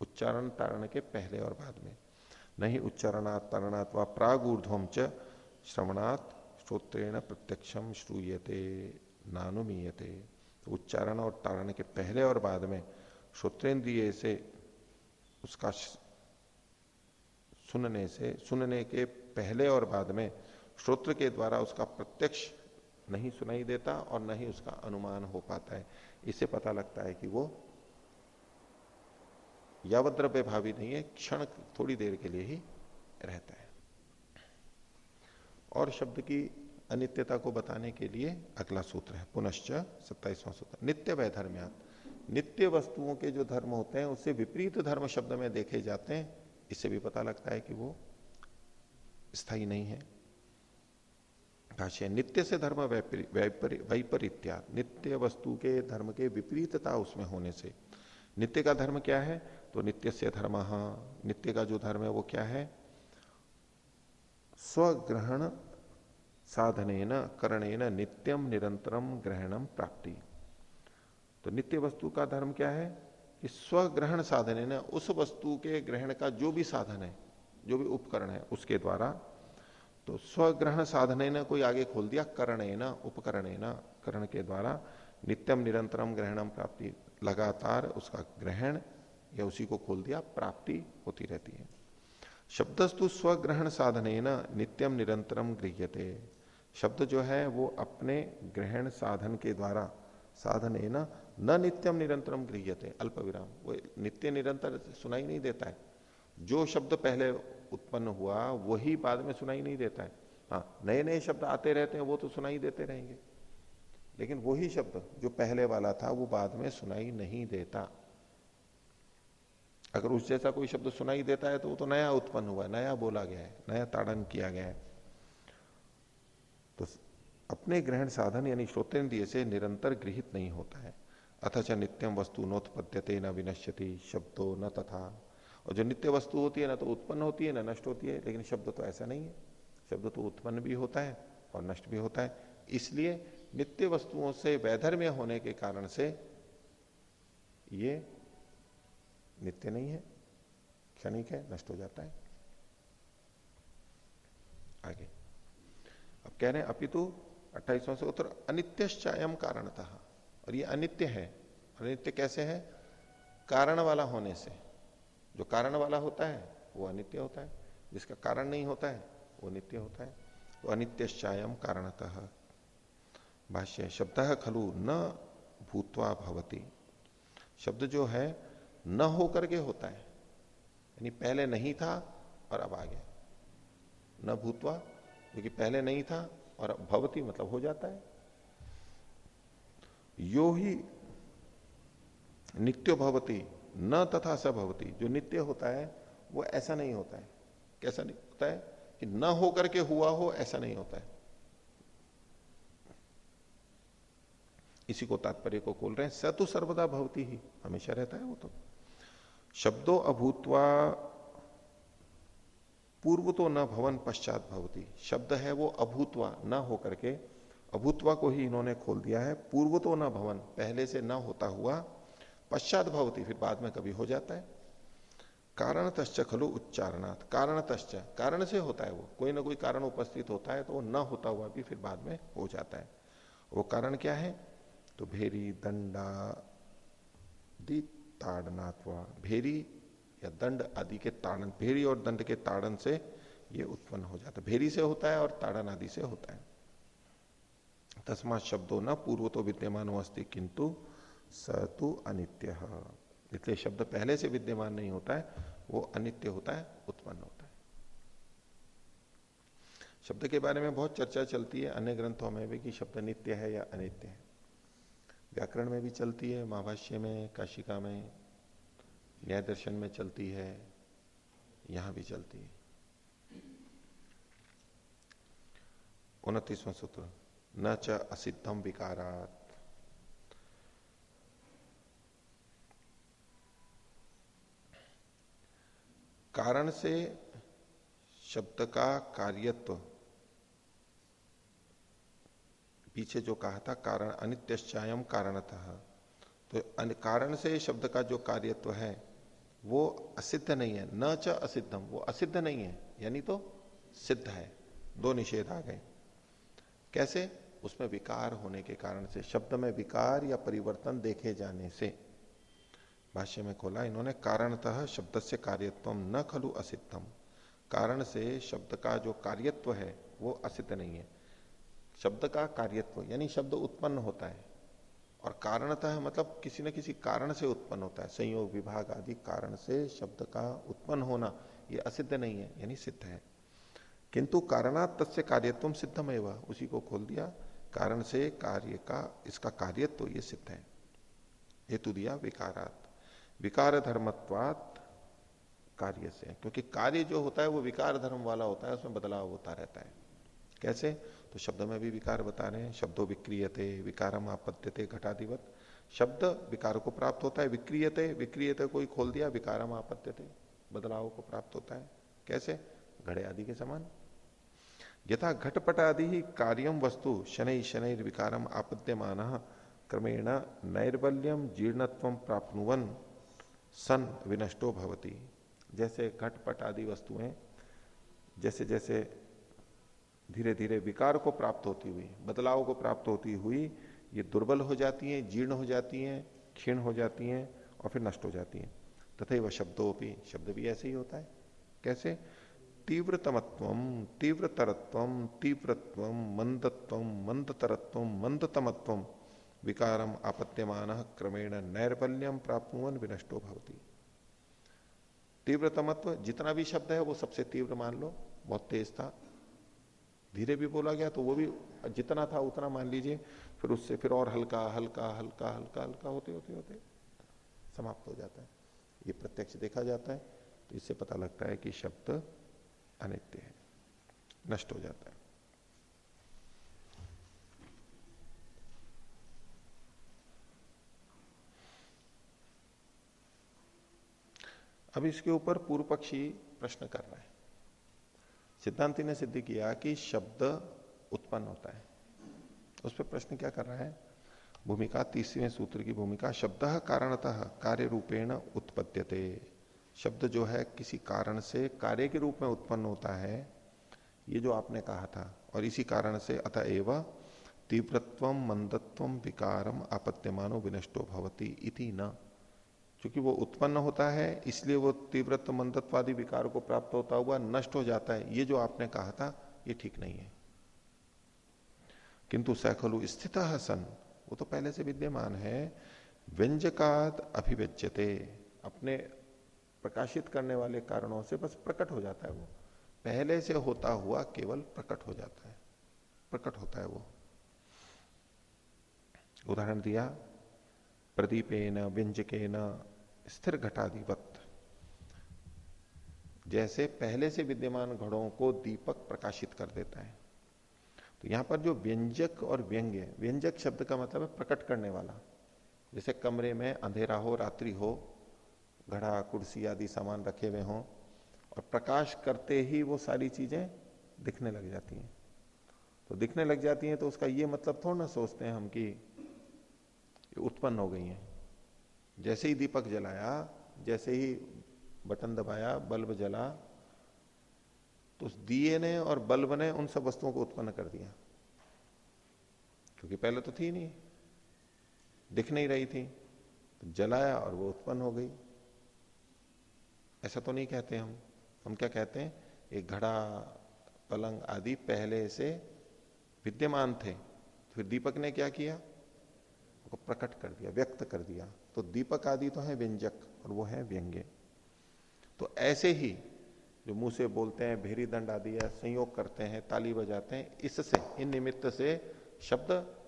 उच्चारण तारण के पहले और बाद में। नहीं उच्चारणात्, तरणात् व प्राग ऊर्ध्वम च श्रवणात्, श्रोत्रेण प्रत्यक्षम श्रूयते, नानुमीयते। उच्चारण और तारण के पहले और बाद में श्रोत्रेन्द्रिय से उसका सुनने से, सुनने के पहले और बाद में श्रोत्र के द्वारा उसका प्रत्यक्ष नहीं सुनाई देता और न ही उसका अनुमान हो पाता है। इससे पता लगता है कि वो यावद्रव्य भावी नहीं है, क्षण थोड़ी देर के लिए ही रहता है। और शब्द की अनित्यता को बताने के लिए अगला सूत्र है, पुनश्च सत्ताईसवां सूत्र नित्य वैधर्म्यात नित्य वस्तुओं के जो धर्म होते हैं, उससे विपरीत धर्म शब्द में देखे जाते हैं, इससे भी पता लगता है कि वो स्थायी नहीं है। भाष्य नित्य से धर्म वैपरीत्या नित्य वस्तु के धर्म के विपरीतता उसमें होने से। नित्य का धर्म क्या है? तो नित्य से धर्म। नित्य का जो धर्म है, वो क्या है? स्वग्रहण साधने न करणे न नित्यम निरंतरम ग्रहणम प्राप्ति। तो नित्य वस्तु का धर्म क्या है? कि स्वग्रहण साधने न, उस वस्तु के ग्रहण का जो भी साधन है, जो भी उपकरण है, उसके द्वारा तो स्वग्रहण साधने न, कोई आगे खोल दिया करणे न उपकरणे न करण के द्वारा नित्यम निरंतरम ग्रहणम प्राप्ति। लगातार उसका ग्रहण या उसी को खोल दिया, प्राप्ति होती रहती है। शब्दस्तु स्वग्रहण साधने न नित्यम निरंतरम गृह्यते। शब्द जो है वो अपने ग्रहण साधन के द्वारा, साधन है ना, न नित्यम निरंतरम गृह्यते, अल्प विराम। वो नित्य निरंतर सुनाई नहीं देता है। जो शब्द पहले उत्पन्न हुआ, वही बाद में सुनाई नहीं देता है। हाँ नए नए शब्द आते रहते हैं, वो तो सुनाई देते रहेंगे। लेकिन वही शब्द जो पहले वाला था, वो बाद में सुनाई नहीं देता। अगर उस जैसा कोई शब्द सुनाई देता है तो वो तो नया उत्पन्न हुआ है नया बोला गया है, नया ताड़न किया गया है। तो अपने ग्रहण साधन यानी श्रोतेन्द्रिय से निरंतर गृहित नहीं होता है। अथच नित्यम वस्तु नोत्पद्यते, न विनश्यति, शब्दों न तथा। और जो नित्य वस्तु होती है, ना तो उत्पन्न होती है, ना नष्ट होती है, लेकिन शब्द तो ऐसा नहीं है। शब्द तो उत्पन्न भी होता है और नष्ट भी होता है। इसलिए नित्य वस्तुओं से वैधर्म्य होने के कारण से ये नित्य नहीं है, क्षणिक है, नष्ट हो जाता है। आगे। कह रहे अपितु अट्ठाईसवां सूत्र अनित्यश्चायम कारणतः। और ये अनित्य है। अनित्य कैसे है? कारण वाला होने से। जो कारण वाला होता है, वो अनित्य होता है। जिसका कारण नहीं होता है, वो नित्य होता है। तो अनित्यश्चायम कारणतः। भाष्य, शब्द खलु न भूतवा भवती। शब्द जो है, न होकर के होता है। यानी पहले नहीं था और अब आ गया। न भूतवा जो पहले नहीं था और भवती मतलब हो जाता है। यो ही नित्य भवती, न तथा स भवती, जो नित्य होता है, वो ऐसा नहीं होता है। कैसा नहीं होता है? कि न होकर के हुआ हो, ऐसा नहीं होता है। इसी को तात्पर्य को खोल रहे हैं। स तो सर्वदा भवती ही, हमेशा रहता है वो तो। शब्दों अभूतवा पूर्व तो न भवन पश्चात भवती। शब्द है वो अभूतवा न होकर के, अभूतवा को ही इन्होंने खोल दिया है। पूर्व तो न भवन, पहले से न होता हुआ, पश्चात भवती, फिर बाद में कभी हो जाता है। कारण तश्च खलु उच्चारणात् कारण तश्च कारण से होता है वो। कोई ना कोई कारण उपस्थित होता है तो वो न होता हुआ भी फिर बाद में हो जाता है। वो कारण क्या है? तो भेरी दंडा दी ताड़नात्वा भेरी या दंड आदि के ताड़न, भेरी और दंड के ताड़न से ये उत्पन्न हो जाता है। भेरी से होता है और ताड़न आदि से होता है। तस्मात शब्दों न पूर्व तो विद्यमान अस्थि किंतु सतु अनित्य। इसलिए शब्द पहले से विद्यमान नहीं होता है, वो अनित्य होता है, उत्पन्न होता है। शब्द के बारे में बहुत चर्चा चलती है। अन्य ग्रंथों में भी कि शब्द नित्य है या अनित्य है। व्याकरण में भी चलती है, महाभाष्य में, काशिका में न्याय दर्शन में चलती है, यहाँ भी चलती है। उनतीसवां सूत्र, न च असिद्धम विकारात। कारण से शब्द का कार्यत्व, पीछे जो कहा था, कारण अनित्यश्चायम कारणतः। तो कारण से शब्द का जो कार्यत्व है वो असिद्ध नहीं है। न च असिद्धम वो असिद्ध नहीं है। यानी तो सिद्ध है। दो निषेध आ गए। कैसे? उसमें विकार होने के कारण से, शब्द में विकार या परिवर्तन देखे जाने से। भाष्य में खोला, इन्होंने कारणतः शब्द से कार्यत्व न खलु असिद्धम कारण से शब्द का जो कार्यत्व है, वो असिद्ध नहीं है। शब्द का कार्यत्व, यानी शब्द उत्पन्न होता है। और कारणतः मतलब किसी न किसी कारण से उत्पन्न होता है। संयोग विभाग आदि कारण से शब्द का उत्पन्न होना यह असिद्ध नहीं है, यानी सिद्ध है। किंतु कारणात तस्य कार्यत्व सिद्धम एवं उसी को खोल दिया। कारण से कार्य का, इसका कार्यत्व, ये सिद्ध है। हेतु दिया विकारात। विकार धर्मत्वात कार्य से, क्योंकि कार्य जो होता है, वो विकार धर्म वाला होता है, उसमें बदलाव होता रहता है। कैसे? तो शब्द में भी विकार बता रहे हैं। शब्दों विक्रियते, विकारम आपत्त्यते घटाधिवत शब्द विकार को प्राप्त होता है, विक्रियते विक्रियते कोई खोल दिया, विकारम आपत्त्यते, बदलाव को प्राप्त होता है। कैसे? घड़े आदि के समान। यथा घटपट आदि ही कार्यम वस्तु, शनि शनि विकारम आपद्यमान क्रमेण नैर्बल्यम जीर्णत्व प्राप्नुवन, सन विनष्टो भवती। जैसे घटपट आदि वस्तुएँ जैसे जैसे धीरे धीरे विकार को प्राप्त होती हुई, बदलाव को प्राप्त होती हुई, ये दुर्बल हो जाती हैं, जीर्ण हो जाती हैं, क्षीण हो जाती हैं और फिर नष्ट हो जाती हैं। तथा वह शब्दों भी शब्द भी ऐसे ही होता है। कैसे? तीव्रतमत्व, तीव्रतरत्व, तीव्रत्व, मंदत्व, मंदतरत्व, मंदतमत्व विकारम आपत्यमान क्रमेण नैर्बल्यम प्राप्त विनष्टो भवती। तीव्रतमत्व, जितना भी शब्द है वो सबसे तीव्र मान लो, बहुत तेज था। धीरे भी बोला गया तो वो भी जितना था उतना मान लीजिए, फिर उससे फिर और हल्का हल्का हल्का हल्का हल्का होते होते होते समाप्त हो जाता है। ये प्रत्यक्ष देखा जाता है तो इससे पता लगता है कि शब्द अनित्य है, नष्ट हो जाता है। अब इसके ऊपर पूर्व पक्षी प्रश्न कर रहा है। सिद्धांति ने सिद्ध किया कि शब्द उत्पन्न होता है। उस पर प्रश्न क्या कर रहा है? भूमिका तीसवें सूत्र की भूमिका, शब्द कारणतः कार्य रूपेण उत्पद्यते। शब्द जो है, किसी कारण से कार्य के रूप में उत्पन्न होता है, ये जो आपने कहा था, और इसी कारण से अतएव तीव्रत्व, मंदत्व विकारम आपत्त्यमानो, विनष्टो भवती इति न। क्योंकि वो उत्पन्न होता है, इसलिए वो तीव्रत्व मंदत्वादी विकार को प्राप्त होता हुआ नष्ट हो जाता है। ये जो आपने कहा था, ये ठीक नहीं है। किंतु सैखलु स्थित सन। वो तो पहले से विद्यमान है। व्यंजकाद अभिव्यज्यते। अपने प्रकाशित करने वाले कारणों से बस प्रकट हो जाता है वो। पहले से होता हुआ केवल प्रकट हो जाता है। प्रकट होता है वो। उदाहरण दिया प्रदीपेन, व्यंजकेन स्थिर घटाधिपत जैसे पहले से विद्यमान घड़ों को दीपक प्रकाशित कर देता है। तो यहाँ पर जो व्यंजक और व्यंग्य व्यंजक शब्द का मतलब है प्रकट करने वाला। जैसे कमरे में अंधेरा हो, रात्रि हो, घड़ा, कुर्सी आदि सामान रखे हुए हों, और प्रकाश करते ही वो सारी चीज़ें दिखने लग जाती हैं। तो दिखने लग जाती हैं तो उसका ये मतलब थोड़ा ना सोचते हैं हम कि उत्पन्न हो गई हैं। जैसे ही दीपक जलाया, जैसे ही बटन दबाया, बल्ब जला तो उस दिए ने और बल्ब ने उन सब वस्तुओं को उत्पन्न कर दिया। क्योंकि पहले तो थी नहीं, दिख नहीं रही थी तो जलाया और वो उत्पन्न हो गई। ऐसा तो नहीं कहते हम। हम क्या कहते हैं? एक घड़ा, पलंग आदि पहले से विद्यमान थे फिर दीपक ने क्या किया? वो प्रकट कर दिया, व्यक्त कर दिया। तो दीपक आदि तो है व्यंजक और वो है व्यंग्य। तो ऐसे ही जो मुँह से बोलते हैं, भेरी दंड आदि या संयोग करते हैं, ताली बजाते हैं, इससे, इन निमित्त से शब्द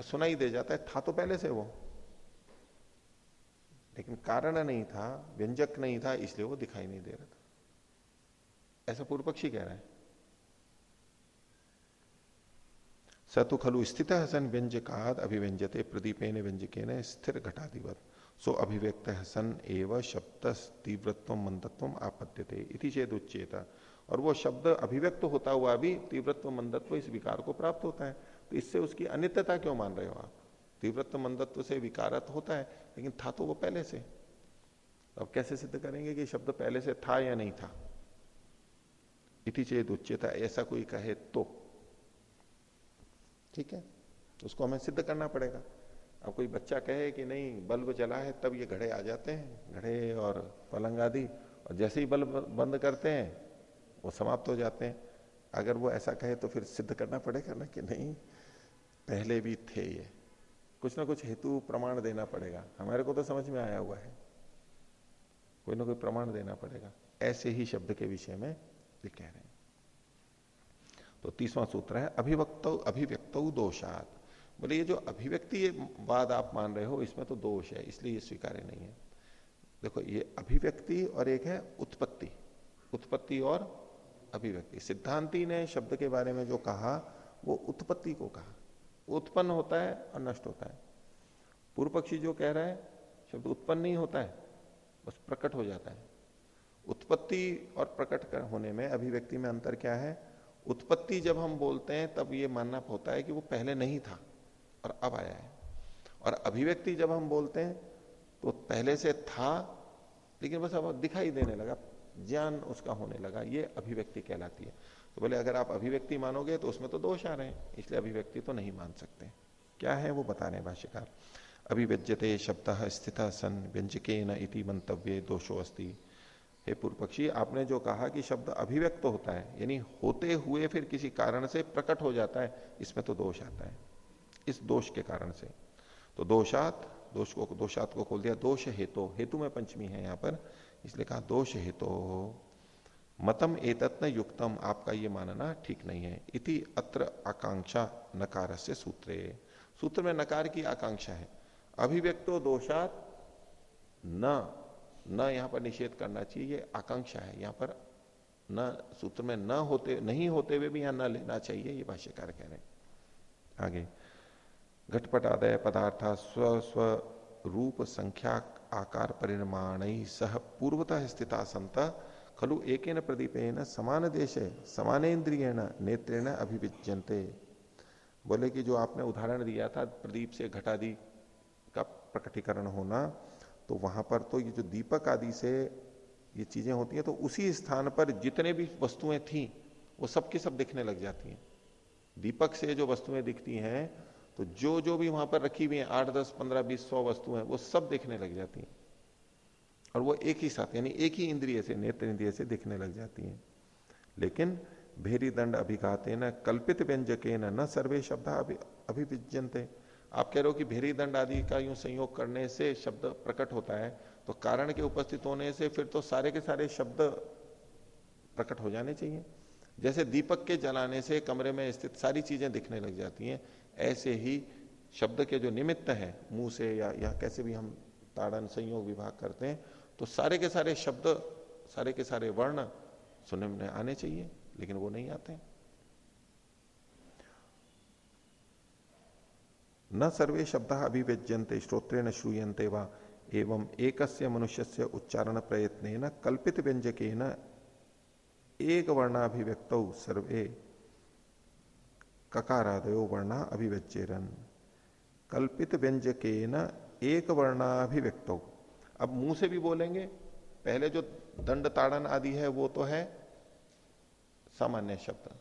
सुनाई दे जाता है। था तो पहले से वो। लेकिन कारण नहीं था, व्यंजक नहीं था, इसलिए वो दिखाई नहीं दे रहा था। ऐसा पूर्व पक्षी कह रहा है। सतु खलु स्थित सन व्यंजकाद अभिव्यंजते प्रदीपेन व्यंजके स्थिर घटाधिवत सो अभिव्यक्त सन एव शब्द तीव्रत्व मंदत्व आपत्त्यते इति चेत उच्चेता और वो शब्द अभिव्यक्त होता हुआ भी तीव्रत्व मंदत्व इस विकार को प्राप्त होता है। तो इससे उसकी अनित्यता क्यों मान रहे हो आप? तीव्रत्व मंदत्व से विकारत होता है, लेकिन था तो वो पहले से। अब कैसे सिद्ध करेंगे कि शब्द पहले से था या नहीं था? इति चेत उच्चेता ऐसा कोई कहे तो। ठीक है? उसको हमें सिद्ध करना पड़ेगा। अब कोई बच्चा कहे कि नहीं, बल्ब जला है, तब ये घड़े आ जाते हैं। घड़े और पलंग आदि, और जैसे ही बल्ब बंद करते हैं, वो समाप्त हो जाते हैं। अगर वो ऐसा कहे तो फिर सिद्ध करना पड़ेगा ना कि नहीं, पहले भी थे ये। कुछ ना कुछ हेतु प्रमाण देना पड़ेगा। हमारे को तो समझ में आया हुआ है। कोई ना कोई प्रमाण देना पड़ेगा। ऐसे ही शब्द के विषय में ये कह रहे हैं। तो तीसवां सूत्र है, अभिव्यक्त अभिव्यक्त दोषात। बोले, ये जो अभिव्यक्ति ये वाद आप मान रहे हो, इसमें तो दोष है, इसलिए ये स्वीकार्य नहीं है। देखो, ये अभिव्यक्ति और एक है उत्पत्ति। उत्पत्ति और अभिव्यक्ति। सिद्धांति ने शब्द के बारे में जो कहा, वो उत्पत्ति को कहा। उत्पन्न होता है और नष्ट होता है। पूर्व पक्षी जो कह रहा है, शब्द उत्पन्न नहीं होता है, बस प्रकट हो जाता है। उत्पत्ति और प्रकट होने में, अभिव्यक्ति में अंतर क्या है? उत्पत्ति जब हम बोलते हैं, तब ये मानना होता है कि वो पहले नहीं था और अब आया है। और अभिव्यक्ति जब हम बोलते हैं तो पहले से था, लेकिन बस अब दिखाई देने लगा, ज्ञान उसका होने लगा, ये अभिव्यक्ति कहलाती है। तो बोले, अगर आप अभिव्यक्ति मानोगे तो उसमें तो दोष आ रहे हैं, इसलिए अभिव्यक्ति तो नहीं मान सकते। क्या है वो बता रहे हैं भाष्यकार? अभिव्यज्यते शब्द स्थित सन व्यंजके न इति मंतव्य दोषो अस्ति। हे पूर्व पक्षी आपने जो कहा कि शब्द अभिव्यक्त तो होता है, यानी होते हुए फिर किसी कारण से प्रकट हो जाता है, इसमें तो दोष आता है। इस दोष के कारण से। तो दोषात, दोष को, दोषात को खोल दिया, दोष हेतु। हेतु में पंचमी है यहाँ पर, इसलिए कहा दोष हेतु। मतम एतत्न युक्तम, आपका ये मानना ठीक नहीं है। इति अत्र आकांक्षा नकार से सूत्रे। सूत्र में नकार की आकांक्षा है। अभिव्यक्तो दोषात न न यहाँ पर निषेध करना चाहिए, ये आकांक्षा है। यहाँ पर न, सूत्र में न होते, नहीं होते हुए भी यहाँ न लेना चाहिए, ये भाष्यकार कह रहे हैं। आगे घटपट आदय पदार्थ स्व स्व, रूप, संख्या, आकार, परिमाण सह पूर्वतः स्थिता संत, खलु एक प्रदीपेन, समान देश, समानेन्द्रियण, नेत्रेण अभिविज्यंते बोले कि जो आपने उदाहरण दिया था, प्रदीप से घटादि का प्रकटीकरण होना तो वहाँ पर तो ये जो दीपक आदि से ये चीज़ें होती हैं तो उसी स्थान पर जितने भी वस्तुएँ थी, वो सब की सब दिखने लग जाती हैं। दीपक से जो वस्तुएँ दिखती हैं तो जो जो भी वहाँ पर रखी हुई है, आठ, दस, पंद्रह, बीस, सौ वस्तुएँ, वो सब दिखने लग जाती हैं। और वो एक ही साथ, यानी एक ही इंद्रिय से, नेत्र इंद्रिय से दिखने लग जाती हैं। लेकिन भेरी दंड अभिघाते न कल्पित व्यंजके न सर्वे शब्द अभिविजनते आप कह रहे हो कि भेरी दंड आदि का यूँ संयोग करने से शब्द प्रकट होता है तो कारण के उपस्थित होने से फिर तो सारे के सारे शब्द प्रकट हो जाने चाहिए। जैसे दीपक के जलाने से कमरे में स्थित सारी चीज़ें दिखने लग जाती हैं ऐसे ही शब्द के जो निमित्त है मुँह से या, या कैसे भी हम ताड़न संयोग विभाग करते हैं तो सारे के सारे शब्द सारे के सारे वर्ण सुनने में आने चाहिए लेकिन वो नहीं आते। न सर्वे शब्द अभिव्यज्यंते श्रोत्रे न श्रूयते वा, एवं एक मनुष्य से उच्चारण प्रयत्न कल्पित व्यंजक एक वर्णाभिव्यक्त सर्वे ककारादयो वर्णा अभिव्यचेरन कल्पित व्यंजक एक वर्णाभिव्यक्त अब मुँह से भी बोलेंगे, पहले जो दंड ताड़न आदि है, वो तो है सामान्य शब्द।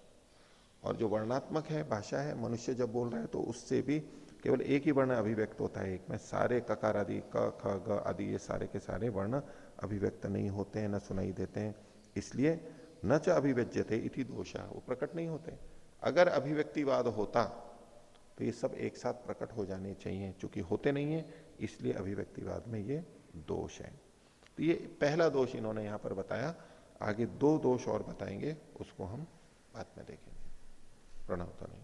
और जो वर्णात्मक है, भाषा है, मनुष्य जब बोल रहा है तो उससे भी केवल एक ही वर्ण अभिव्यक्त होता है, एक में सारे ककार आदि, क, ख, ग आदि, ये सारे के सारे वर्ण अभिव्यक्त नहीं होते हैं, न सुनाई देते हैं। इसलिए न च अभिव्यज्य थे इति दोषा, वो प्रकट नहीं होते। अगर अभिव्यक्तिवाद होता तो ये सब एक साथ प्रकट हो जाने चाहिए, चूँकि होते नहीं है, इसलिए अभिव्यक्तिवाद में ये दोष है। तो ये पहला दोष इन्होंने यहाँ पर बताया, आगे दो दोष और बताएँगे, उसको हम बाद में देखेंगे। प्रणव तो नहीं।